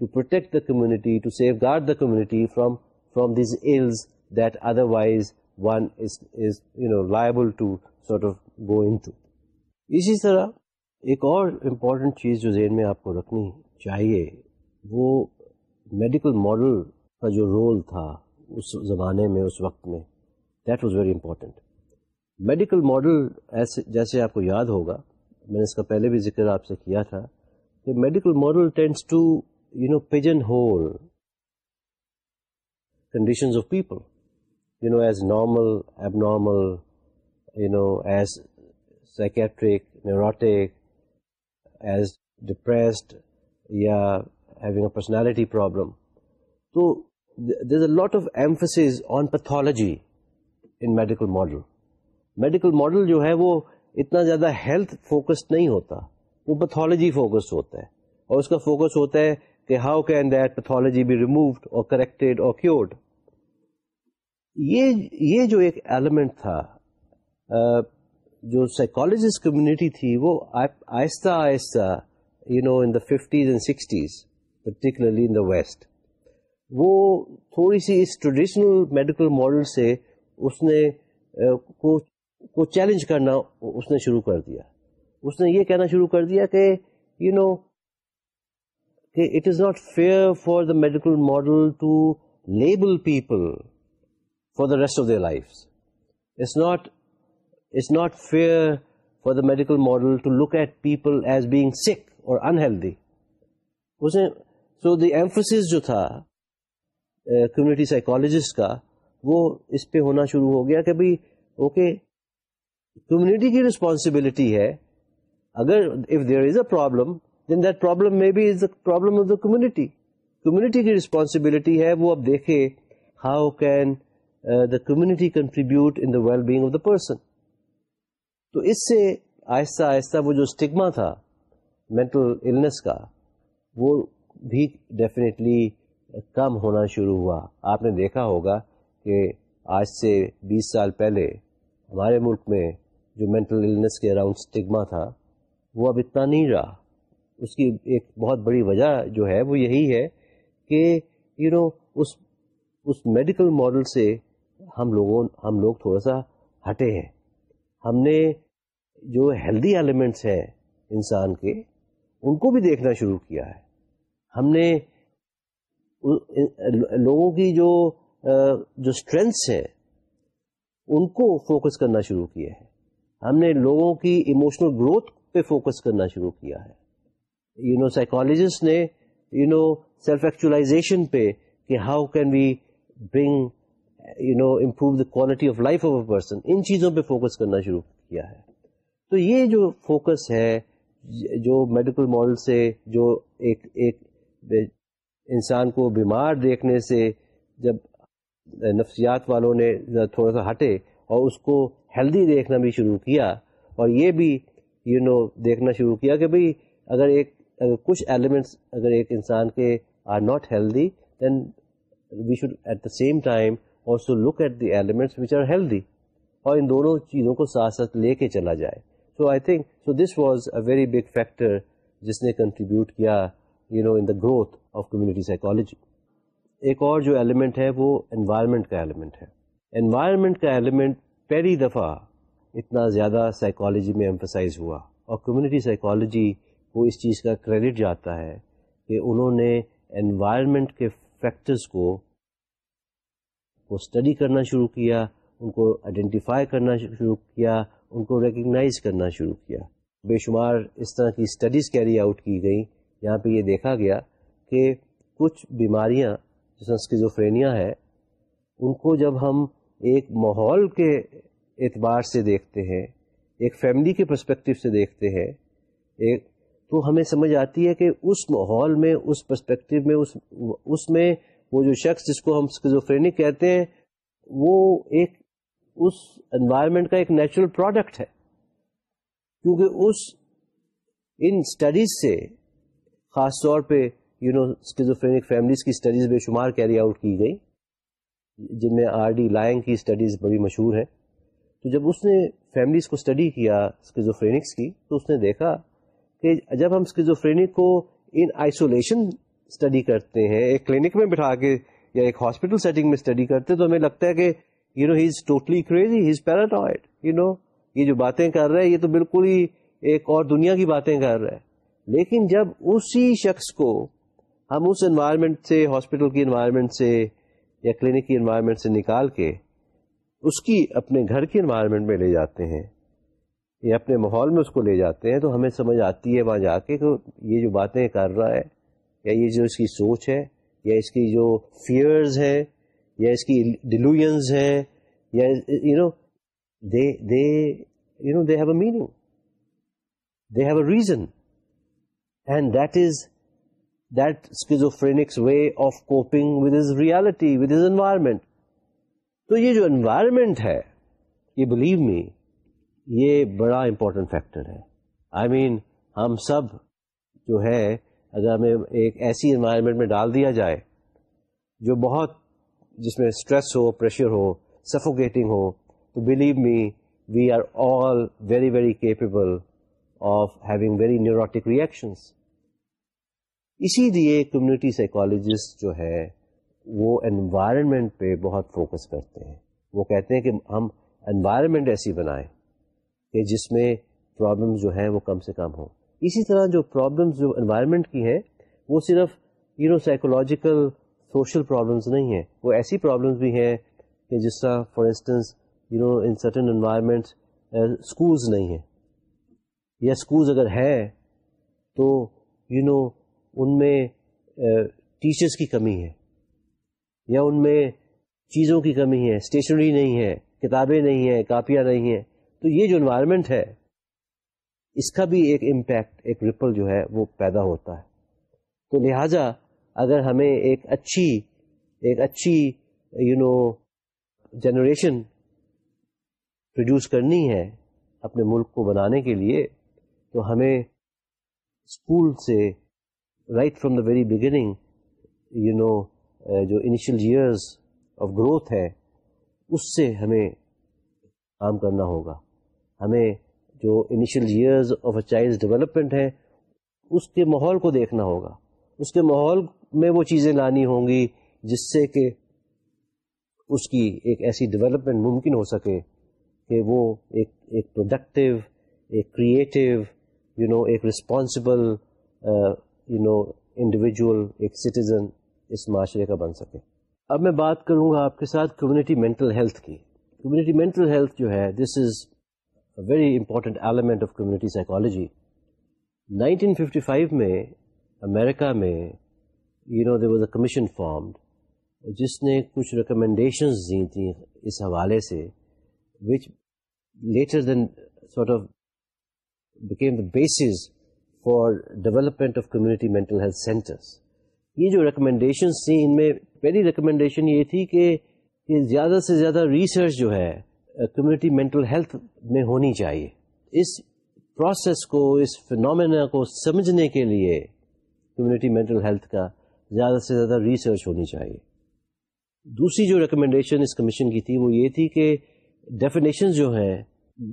to protect the community to safeguard the community from from these ills that otherwise one is you know liable to sort of go into اسی طرح ایک اور امپورٹنٹ چیز جو ذہن میں آپ کو رکھنی چاہیے، وہ میڈیکل ماڈل کا جو رول تھا اس زمانے میں، اس وقت میں that was very important medical model ایسے، جیسے آپ کو یاد ہوگا، میں نے اس کا پہلے بھی ذکر آپ سے کیا تھا کہ medical model tends to you know pigeonhole conditions of people you know as normal abnormal you know as psychiatric neurotic as depressed یا ہیونگ اے پرسنالٹی پرابلم تو there is a lot of emphasis on pathology in medical model medical model جو ہے وہ اتنا زیادہ ہیلتھ فوکسڈ نہیں ہوتا. وہ پیتھولوجی فوکس ہوتا ہے. اور اس کا فوکس ہوتا ہے کہ how can that pathology be removed اور کریکٹڈ اور کیورڈ یہ یہ جو ایک ایلیمنٹ تھا جو سائیکالوجسٹ کمیونٹی تھی، وہ آہستہ آہستہ you know in the fifties and sixties particularly in the west وہ تھوڑی سی اس ٹریڈیشنل میڈیکل ماڈل سے اس نے کو چیلنج کرنا اس نے شروع کر دیا۔ اس نے یہ کہنا شروع کر دیا کہ یو نو کہ it is not fair for the medical model to label people for the rest of their life it's not it's not fair for the medical model to look at people as being sick اور انہیلدی سو دی ایمفس جو تھا کمیونٹی سائیکالوجسٹ کا، وہ اس پہ ہونا شروع ہو گیا کہ بھائی اوکے کمیونٹی کی رسپانسبلٹی ہے. اگر if there is a problem then that problem may be is the problem of the community community کی رسپانسبلٹی ہے، وہ اب دیکھے how can the community contribute in the well being of the person تو اس سے آہستہ آہستہ وہ جو اسٹگما تھا مینٹل کا، وہ بھی ڈیفینیٹلی کم ہونا شروع ہوا۔ آپ نے دیکھا ہوگا کہ آج سے بیس سال پہلے ہمارے ملک میں جو مینٹل النس کے اراؤنڈ اسٹگما تھا، وہ اب اتنا نہیں رہا۔ اس کی ایک بہت بڑی وجہ جو ہے وہ یہی ہے کہ یو نو اس اس میڈیکل ماڈل سے ہم لوگوں، ہم لوگ تھوڑا سا ہٹے ہیں۔ ہم نے جو ہیلدی ایلیمنٹس ہیں انسان کے، ان کو بھی دیکھنا شروع کیا ہے۔ ہم نے لوگوں کی جو جو اسٹرینگس ہیں، ان کو فوکس کرنا شروع کیا ہے۔ ہم نے لوگوں کی ایموشنل گروتھ پہ فوکس کرنا شروع کیا ہے۔ یو نو سائیکالوجسٹ نے یو نو سیلف ایکچولاشن پہ کہ how can we bring you know improve the quality of life of a person ان چیزوں پہ فوکس کرنا شروع کیا ہے۔ تو یہ جو فوکس ہے جو میڈیکل ماڈل سے جو ایک ایک انسان کو بیمار دیکھنے سے جب نفسیات والوں نے تھوڑا سا ہٹے اور اس کو ہیلدی دیکھنا بھی شروع کیا اور یہ بھی یو you نو know, دیکھنا شروع کیا کہ بھئی اگر ایک اگر کچھ ایلیمنٹس اگر ایک انسان کے are not healthy then we should at the same time also look at the elements which are healthy اور ان دونوں چیزوں کو ساتھ ساتھ لے کے چلا جائے۔ So I think so this was a very big factor جس نے کنٹریبیوٹ کیا you know in the growth of community psychology ایک اور جو ایلیمنٹ ہے وہ انوائرمنٹ کا ایلیمنٹ ہے۔ انوائرمنٹ کا ایلیمنٹ پہلی دفعہ اتنا زیادہ سائیکالوجی میں ایمفسائز ہوا اور کمیونٹی سائیکالوجی کو اس چیز کا کریڈٹ جاتا ہے کہ انہوں نے انوائرمنٹ کے فیکٹرز کو کو اسٹڈی کرنا شروع کیا، ان کو آئیڈینٹیفائی کرنا شروع کیا، ان کو ریکگنائز کرنا شروع کیا۔ بے شمار اس طرح کی اسٹڈیز کیری آؤٹ کی گئی یہاں پہ یہ دیکھا گیا کہ کچھ بیماریاں جیسا اسکیزوفرینیا ہے، ان کو جب ہم ایک ماحول کے اعتبار سے دیکھتے ہیں، ایک فیملی کے پرسپیکٹو سے دیکھتے ہیں، ایک تو ہمیں سمجھ آتی ہے کہ اس ماحول میں، اس پرسپیکٹو میں، اس اس میں وہ جو شخص جس کو ہم اسکیزوفرینک کہتے ہیں، وہ ایک اس انوائرمنٹ کا ایک نیچرل پروڈکٹ ہے۔ کیونکہ اس ان اسٹڈیز سے، خاص طور پہ یو نو اسکیزوفرینک فیملیز کی اسٹڈیز بے شمار کیری آؤٹ کی گئی۔ جن میں آر ڈی لائن کی اسٹڈیز بڑی مشہور ہیں۔ تو جب اس نے فیملیز کو اسٹڈی کیا اسکیزوفرینکس کی، تو اس نے دیکھا کہ جب ہم اسکیزوفرینک کو ان آئسولیشن اسٹڈی کرتے ہیں، ایک کلینک میں بٹھا کے یا ایک ہاسپٹل سیٹنگ میں اسٹڈی کرتے تو ہمیں لگتا ہے کہ you know he is totally crazy he is paranoid you know یہ جو باتیں کر رہا ہے، یہ تو بالکل ہی ایک اور دنیا کی باتیں کر رہا ہے۔ لیکن جب اسی شخص کو ہم اس انوائرمنٹ سے ہاسپٹل کی انوائرمنٹ سے یا کلینک کی انوائرمنٹ سے نکال کے اس کی اپنے گھر کی انوائرمنٹ میں لے جاتے ہیں، یا اپنے ماحول میں اس کو لے جاتے ہیں، تو ہمیں سمجھ آتی ہے وہاں جا کے کہ یہ جو باتیں کر رہا ہے یا یہ جو اس کی سوچ ہے یا اس کی جو فیئرز ہیں یا اس کی ڈیلوژنز ہیں یا you know they they you know they have a meaning they have a reason and that is that schizophrenics way of coping with his reality with his environment تو یہ جو انوائرمنٹ ہے یہ بلیو می یہ بڑا امپورٹنٹ فیکٹر ہے۔ آئی I مین mean, ہم سب جو ہے اگر ہمیں ایک ایسی انوائرمنٹ میں ڈال دیا جائے جو بہت جس میں اسٹریس ہو پریشر ہو سفوکیٹنگ ہو، تو believe me we are all very very capable of having very neurotic reactions اسی لیے کمیونٹی سائیکالوجسٹ جو ہے، وہ انوائرمنٹ پہ بہت فوکس کرتے ہیں۔ وہ کہتے ہیں کہ ہم انوائرمنٹ ایسی بنائیں کہ جس میں پرابلم جو ہیں وہ کم سے کم ہوں۔ اسی طرح جو پرابلمس جو انوائرمنٹ کی ہیں، وہ صرف you know psychological social problems نہیں ہیں۔ وہ ایسی پرابلمس بھی ہیں کہ جس طرح for instance you know in certain environment schools نہیں ہیں۔ یا اسکولز اگر ہے تو یو نو ان میں uh, ٹیچرس کی کمی ہے۔ یا ان میں چیزوں کی کمی ہے۔ اسٹیشنری نہیں ہے، کتابیں نہیں ہیں، کاپیاں نہیں ہیں۔ تو یہ جو انوائرمنٹ ہے اس کا بھی ایک امپیکٹ ایک رپل جو ہے وہ پیدا ہوتا ہے۔ تو لہٰذا اگر ہمیں ایک اچھی ایک اچھی یو نو جنریشن پروڈیوس کرنی ہے اپنے ملک کو بنانے کے لیے، تو ہمیں اسکول سے right from the very beginning you know جو انیشیل ایئرز آف گروتھ ہے، اس سے ہمیں کام کرنا ہوگا۔ ہمیں جو initial years of a child development ہے اس کے ماحول کو دیکھنا ہوگا۔ اس کے ماحول میں وہ چیزیں لانی ہوں گی جس سے کہ اس کی ایک ایسی ڈیولپمنٹ ممکن ہو سکے کہ وہ ایک ایک پروڈکٹیو ایک کریٹیو یو نو ایک رسپانسبل یو نو انڈیویجول ایک سٹیزن اس معاشرے کا بن سکے۔ اب میں بات کروں گا آپ کے ساتھ کمیونٹی مینٹل ہیلتھ کی۔ کمیونٹی مینٹل ہیلتھ جو ہے this is very important element of community psychology 1955 میں امریکہ میں you know they was a commission formed جس نے کچھ ریکمنڈیشنز دی تھیں اس حوالے سے which later then sort of became the basis for development of community mental health centres یہ جو ریکمنڈیشنز تھیں، ان میں پہلی ریکمنڈیشن یہ تھی کہ زیادہ سے زیادہ ریسرچ جو ہے کمیونٹی مینٹل ہیلتھ میں ہونی چاہیے۔ اس پروسیس کو، اس فنومینا کو سمجھنے کے لیے کمیونٹی مینٹل ہیلتھ کا زیادہ سے زیادہ ریسرچ ہونی چاہیے۔ دوسری جو ریکمنڈیشن اس کمیشن کی تھی، وہ یہ تھی کہ ڈیفینیشن جو ہیں،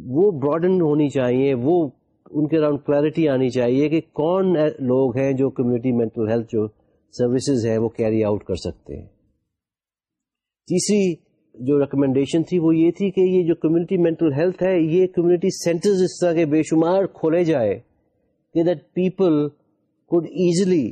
وہ براڈن ہونی چاہیے، وہ ان کے اراؤنڈ کلیئرٹی آنی چاہیے کہ کون لوگ ہیں جو کمیونٹی مینٹل ہیلتھ جو سروسز ہیں، وہ کیری آؤٹ کر سکتے ہیں۔ تیسری جو ریکمنڈیشن تھی وہ یہ تھی کہ یہ جو کمیونٹی مینٹل ہیلتھ ہے، یہ کمیونٹی سینٹرز اس طرح کے بے شمار کھولے جائے کہ that people could easily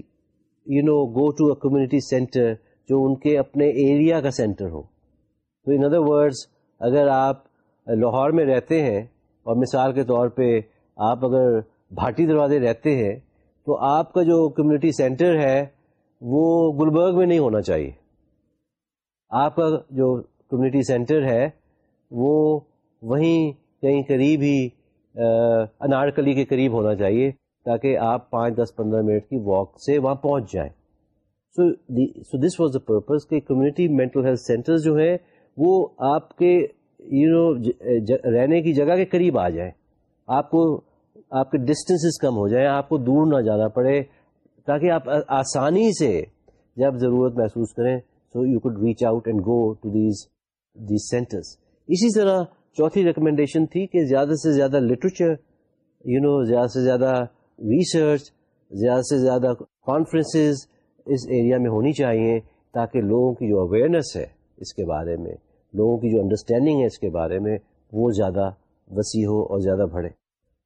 you know go to a community centre جو ان کے اپنے ایریا کا سینٹر ہو۔ تو ان ادر ورڈز اگر آپ لاہور میں رہتے ہیں اور مثال کے طور پہ آپ اگر بھاٹی دروازے رہتے ہیں، تو آپ کا جو کمیونٹی سینٹر ہے، وہ گلبرگ میں نہیں ہونا چاہیے۔ آپ کا جو کمیونٹی سینٹر ہے، وہ وہیں کہیں قریب ہی انارکلی کے قریب ہونا چاہیے تاکہ آپ پانچ، دس، پندرہ منٹ کی واک سے وہاں پہنچ جائیں۔ So so this was the purpose کہ کمیونٹی مینٹل ہیلتھ سینٹر جو ہیں، وہ آپ کے یو نو رہنے کی جگہ کے قریب آ جائیں۔ آپ کو، آپ کے ڈسٹینسز کم ہو جائیں، آپ کو دور نہ جانا پڑے تاکہ آپ آسانی سے جب ضرورت محسوس کریں so you could reach out and go to these these centres اسی طرح چوتھی ریکمنڈیشن تھی کہ زیادہ سے زیادہ لٹریچر یو نو زیادہ سے زیادہ ریسرچ زیادہ سے زیادہ کانفرنسز اس ایریا میں ہونی چاہیے تاکہ لوگوں کی جو اویئرنیس ہے اس کے بارے میں، لوگوں کی جو انڈرسٹینڈنگ ہے اس کے بارے میں وہ زیادہ وسیع ہو اور زیادہ بڑھے۔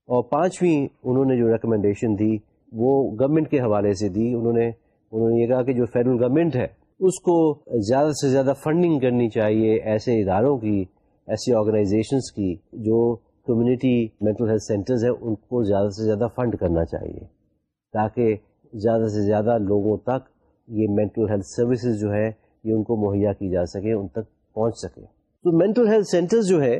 اور پانچویں انہوں نے جو ریکمنڈیشن دی، وہ گورنمنٹ کے حوالے سے دی۔ انہوں نے انہوں نے یہ کہا کہ جو فیڈرل گورنمنٹ ہے اس کو زیادہ سے زیادہ فنڈنگ کرنی چاہیے ایسے اداروں کی ایسی آرگنائزیشنس کی جو کمیونٹی مینٹل ہیلتھ سینٹرز ہیں، ان کو زیادہ سے زیادہ فنڈ کرنا چاہیے۔ تاکہ زیادہ سے زیادہ لوگوں تک یہ مینٹل ہیلتھ سروسز جو ہے یہ ان کو مہیا کی جا سکے، ان تک پہنچ سکے۔ تو مینٹل ہیلتھ سینٹرز جو ہے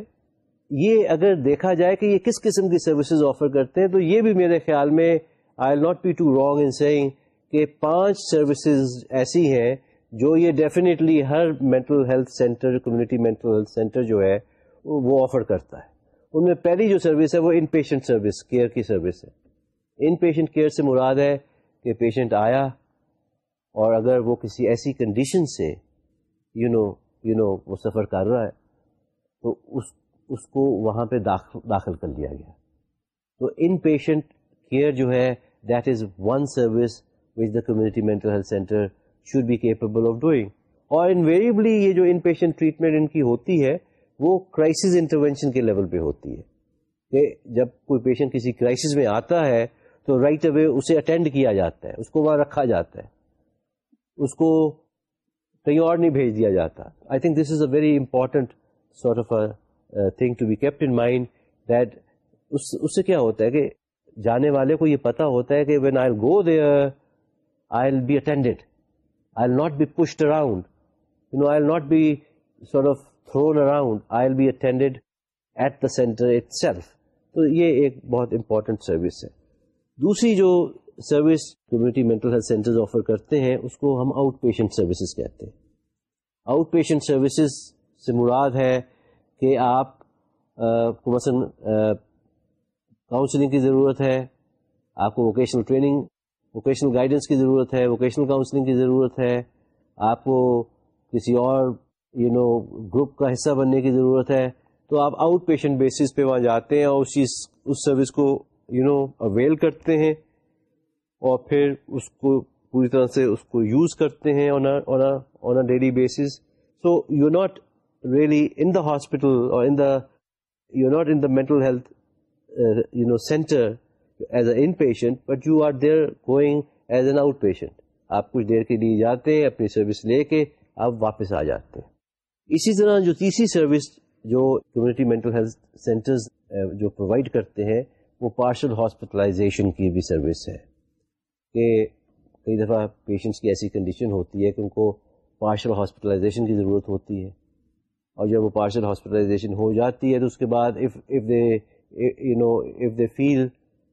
یہ اگر دیکھا جائے کہ یہ کس قسم کی سروسز آفر کرتے ہیں، تو یہ بھی میرے خیال میں I not be to wrong in saying کہ پانچ سروسز ایسی ہیں جو یہ ڈیفینیٹلی ہر mental health centre community mental health centre جو ہے، وہ آفر کرتا ہے۔ ان میں پہلی جو سروس ہے، وہ ان پیشنٹ سروس کیئر کی سروس ہے۔ ان پیشنٹ کیئر سے مراد ہے کہ پیشنٹ آیا اور اگر وہ کسی ایسی کنڈیشن سے یو نو یو نو وہ سفر کر رہا ہے، تو اس اس کو وہاں پہ داخل داخل کر لیا گیا۔ تو ان پیشنٹ کیئر جو ہے that is one service which the community mental health centre should be capable of doing اور انویریبلی یہ جو ان پیشنٹ ٹریٹمنٹ ان کی ہوتی ہے، وہ کرائسس انٹروینشن کے لیول پہ ہوتی ہے. کہ جب کوئی پیشنٹ کسی کرائسس میں آتا ہے، تو رائٹ اوے اسے اٹینڈ کیا جاتا ہے. اس کو وہاں رکھا جاتا ہے. اس کو کہیں اور نہیں بھیج دیا جاتا. I think this is a very important sort of thing to be kept in mind that اس سے کیا ہوتا ہے کہ جانے والے کو یہ پتا ہوتا ہے کہ when I go there I be attended I not be pushed around you know I not be sort of thrown around I be attended at the centre itself تو یہ ایک بہت امپورٹنٹ سروس ہے۔ دوسری جو service community mental health centre offer کرتے ہیں، اس کو ہم آؤٹ پیشنٹ سروسز کہتے ہیں۔ آؤٹ پیشنٹ سروسز سے مراد ہے کہ آپ کو مثلاً کاؤنسلنگ کی ضرورت ہے، آپ کو ووکیشنل ٹریننگ ووکیشنل گائیڈنس کی ضرورت ہے، ووکیشنل کاؤنسلنگ کی ضرورت ہے، آپ کو کسی اور یو نو گروپ کا حصہ بننے کی ضرورت ہے، تو آپ آؤٹ پیشنٹ بیسس پہ وہاں جاتے ہیں اور اس چیز، اس سروس کو یو نو اویل کرتے ہیں اور پھر اس کو پوری طرح سے اس کو یوز کرتے ہیں on a daily basis so you not really in the hospital اور in the you not in the mental health you know center as a in patient but you are there going as an out patient آپ کچھ دیر کے لیے جاتے ہیں، اپنی سروس لے کے آپ واپس آ جاتے ہیں۔ اسی طرح جو تیسری سروس جو کمیونٹی مینٹل ہیلتھ سینٹرز جو پرووائڈ کرتے ہیں، وہ پارشل ہاسپٹلائزیشن کی بھی سروس ہے۔ کہ کئی دفعہ پیشنٹس کی ایسی کنڈیشن ہوتی ہے کہ ان کو پارشل ہاسپٹلائزیشن کی ضرورت ہوتی ہے۔ اور جب وہ پارشل ہاسپٹلائزیشن ہو جاتی ہے، تو اس کے بعد if if they you know if they feel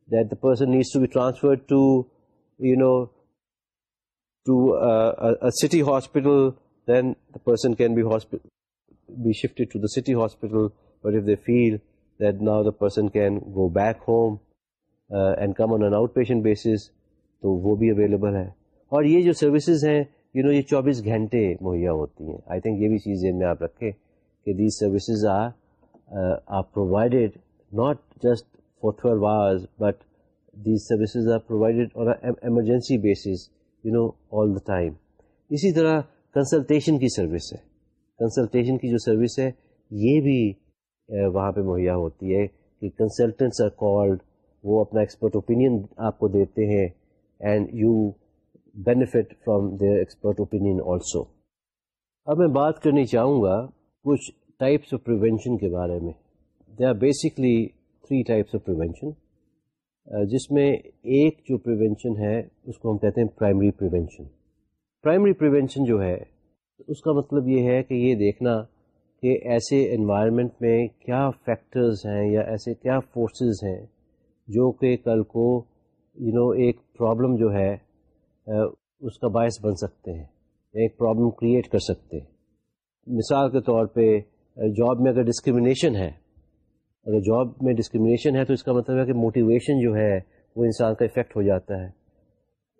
that the person needs to be transfer to you know to city hospital then the person can be be shifted to the city hospital but if they feel that now the person can go back home and come on an out patient basis تو وہ بھی اویلیبل ہے۔ اور یہ جو سروسز ہیں یو نو یہ چوبیس گھنٹے مہیا ہوتی ہیں۔ آئی تھنک یہ بھی چیز ذہن میں آپ رکھیں کہ these services are are provided not just for twelve hours but these services are provided on emergency basis you know all the time اسی طرح کنسلٹیشن کی سروس ہے۔ کنسلٹیشن کی جو سروس ہے، یہ بھی وہاں پہ مہیا ہوتی ہے کہ کنسلٹنٹس آر کالڈ وہ اپنا ایکسپرٹ اوپینین آپ کو دیتے ہیں and you benefit from their expert opinion also اب میں بات کرنی چاہوں گا کچھ ٹائپس آف پریونشن کے بارے میں۔ There are basically three types of prevention جس میں ایک جو پریونشن ہے، اس کو ہم کہتے ہیں پرائمری پریونشن پرائمری پریونشن جو ہے، اس کا مطلب یہ ہے کہ یہ دیکھنا کہ ایسے انوائرمنٹ میں کیا فیکٹرز ہیں یا ایسے کیا فورسز ہیں جو کہ کل کو یو نو ایک پرابلم جو ہے uh, اس کا باعث بن سکتے ہیں، ایک پرابلم کریٹ کر سکتے ہیں. مثال کے طور پہ uh, جاب میں اگر ڈسکریمنیشن ہے اگر جاب میں ڈسکریمنیشن ہے تو اس کا مطلب ہے کہ موٹیویشن جو ہے وہ انسان کا افیکٹ ہو جاتا ہے۔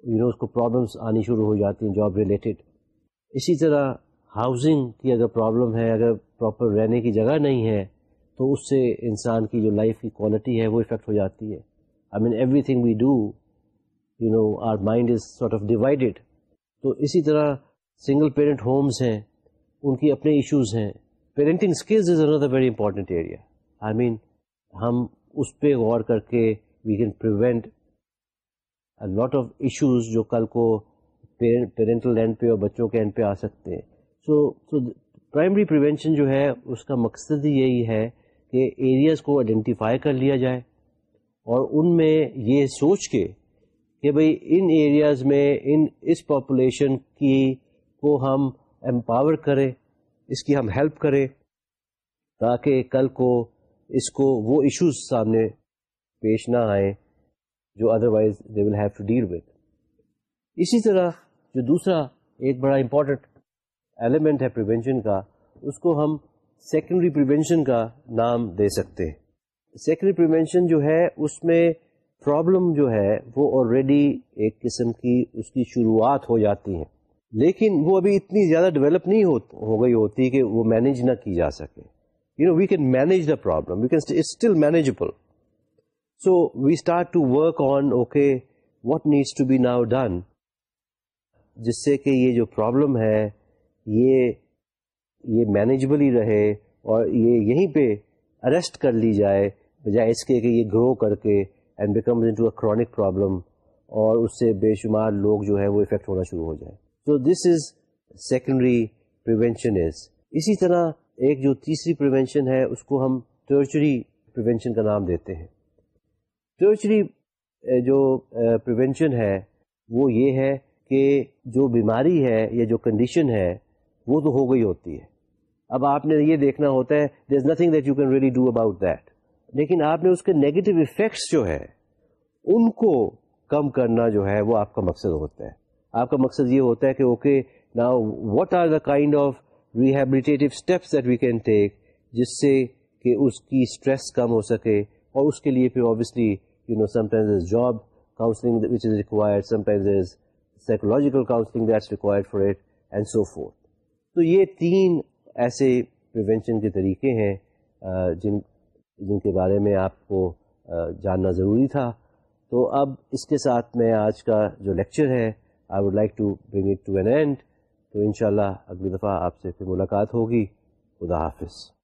یو نو اس کو پرابلمس آنی شروع ہو جاتی ہیں جاب ریلیٹڈ اسی طرح ہاؤزنگ کی اگر پرابلم ہے، اگر پراپر رہنے کی جگہ نہیں ہے، تو اس سے انسان کی جو لائف کی کوالٹی ہے وہ افیکٹ ہو جاتی ہے۔ I mean everything we do you know our mind is sort of divided تو اسی طرح سنگل پیرنٹ ہومس ہیں، ان کی اپنے ایشوز ہیں۔ Parenting skills is another very important area I mean, ہم اس پہ غور کر کے we can prevent lot of issues جو کل کو پیرنٹل اینڈ پہ اور بچوں کے اینڈ پہ آ سکتے ہیں۔ سو سو پرائمری پریونشن جو ہے، اس کا مقصد ہی یہی ہے کہ ایریاز کو آئیڈینٹیفائی کر لیا جائے اور ان میں یہ سوچ کے کہ بھئی ان ایریاز میں، ان اس پاپولیشن کی کو ہم امپاور کریں، اس کی ہم ہیلپ کریں تاکہ کل کو اس کو وہ ایشوز سامنے پیش نہ آئیں جو otherwise they will have to deal with اسی طرح جو دوسرا ایک بڑا امپورٹنٹ ایلیمنٹ ہے پریونشن کا، اس کو ہم سیکنڈری پریونشن کا نام دے سکتے ہیں۔ سیکنڈری پریونشن جو ہے، اس میں پرابلم جو ہے، وہ آلریڈی ایک قسم کی اس کی شروعات ہو جاتی ہیں۔ لیکن وہ ابھی اتنی زیادہ ڈیولپ نہیں ہو گئی ہوتی کہ وہ مینیج نہ کی جا سکے۔ You know we can manage the problem we can still manageable so we start to work on okay what needs to be now done جس سے کہ یہ جو پرابلم ہے، یہ یہ مینیجبل ہی رہے اور یہ یہیں پہ اریسٹ کر لی جائے، بجائے اس کے کہ یہ گرو کر کے and becomes into a chronic problem اور اس سے بے شمار لوگ جو ہے وہ افیکٹ ہونا شروع ہو جائیں۔ تو this is secondary prevention is اسی طرح ایک جو تیسری پریونشن ہے، اس کو ہم ٹرچری پریونشن کا نام دیتے ہیں۔ ٹرچری جو پریونشن ہے، وہ یہ ہے کہ جو بیماری ہے یا جو کنڈیشن ہے، وہ تو ہو گئی ہوتی ہے۔ اب آپ نے یہ دیکھنا ہوتا ہے there is nothing that you can really do about that لیکن آپ نے اس کے نیگیٹو افیکٹس جو ہے، ان کو کم کرنا جو ہے، وہ آپ کا مقصد ہوتا ہے۔ آپ کا مقصد یہ ہوتا ہے کہ اوکے نا what are the kind of rehabilitative steps that we can take جس سے کہ اس کی اسٹریس کم ہو سکے اور اس کے لیے پھر obviously you know sometimes job counselling which is required sometimes is psychological counselling that's required for it and so for تو یہ تین ایسے پریونشن کے طریقے ہیں جن جن کے بارے میں آپ کو جاننا ضروری تھا۔ تو اب اس کے ساتھ میں آج کا جو لیکچر ہے I would like to bring it to an end تو انشاءاللہ اگلی دفعہ آپ سے پھر ملاقات ہوگی. خدا حافظ.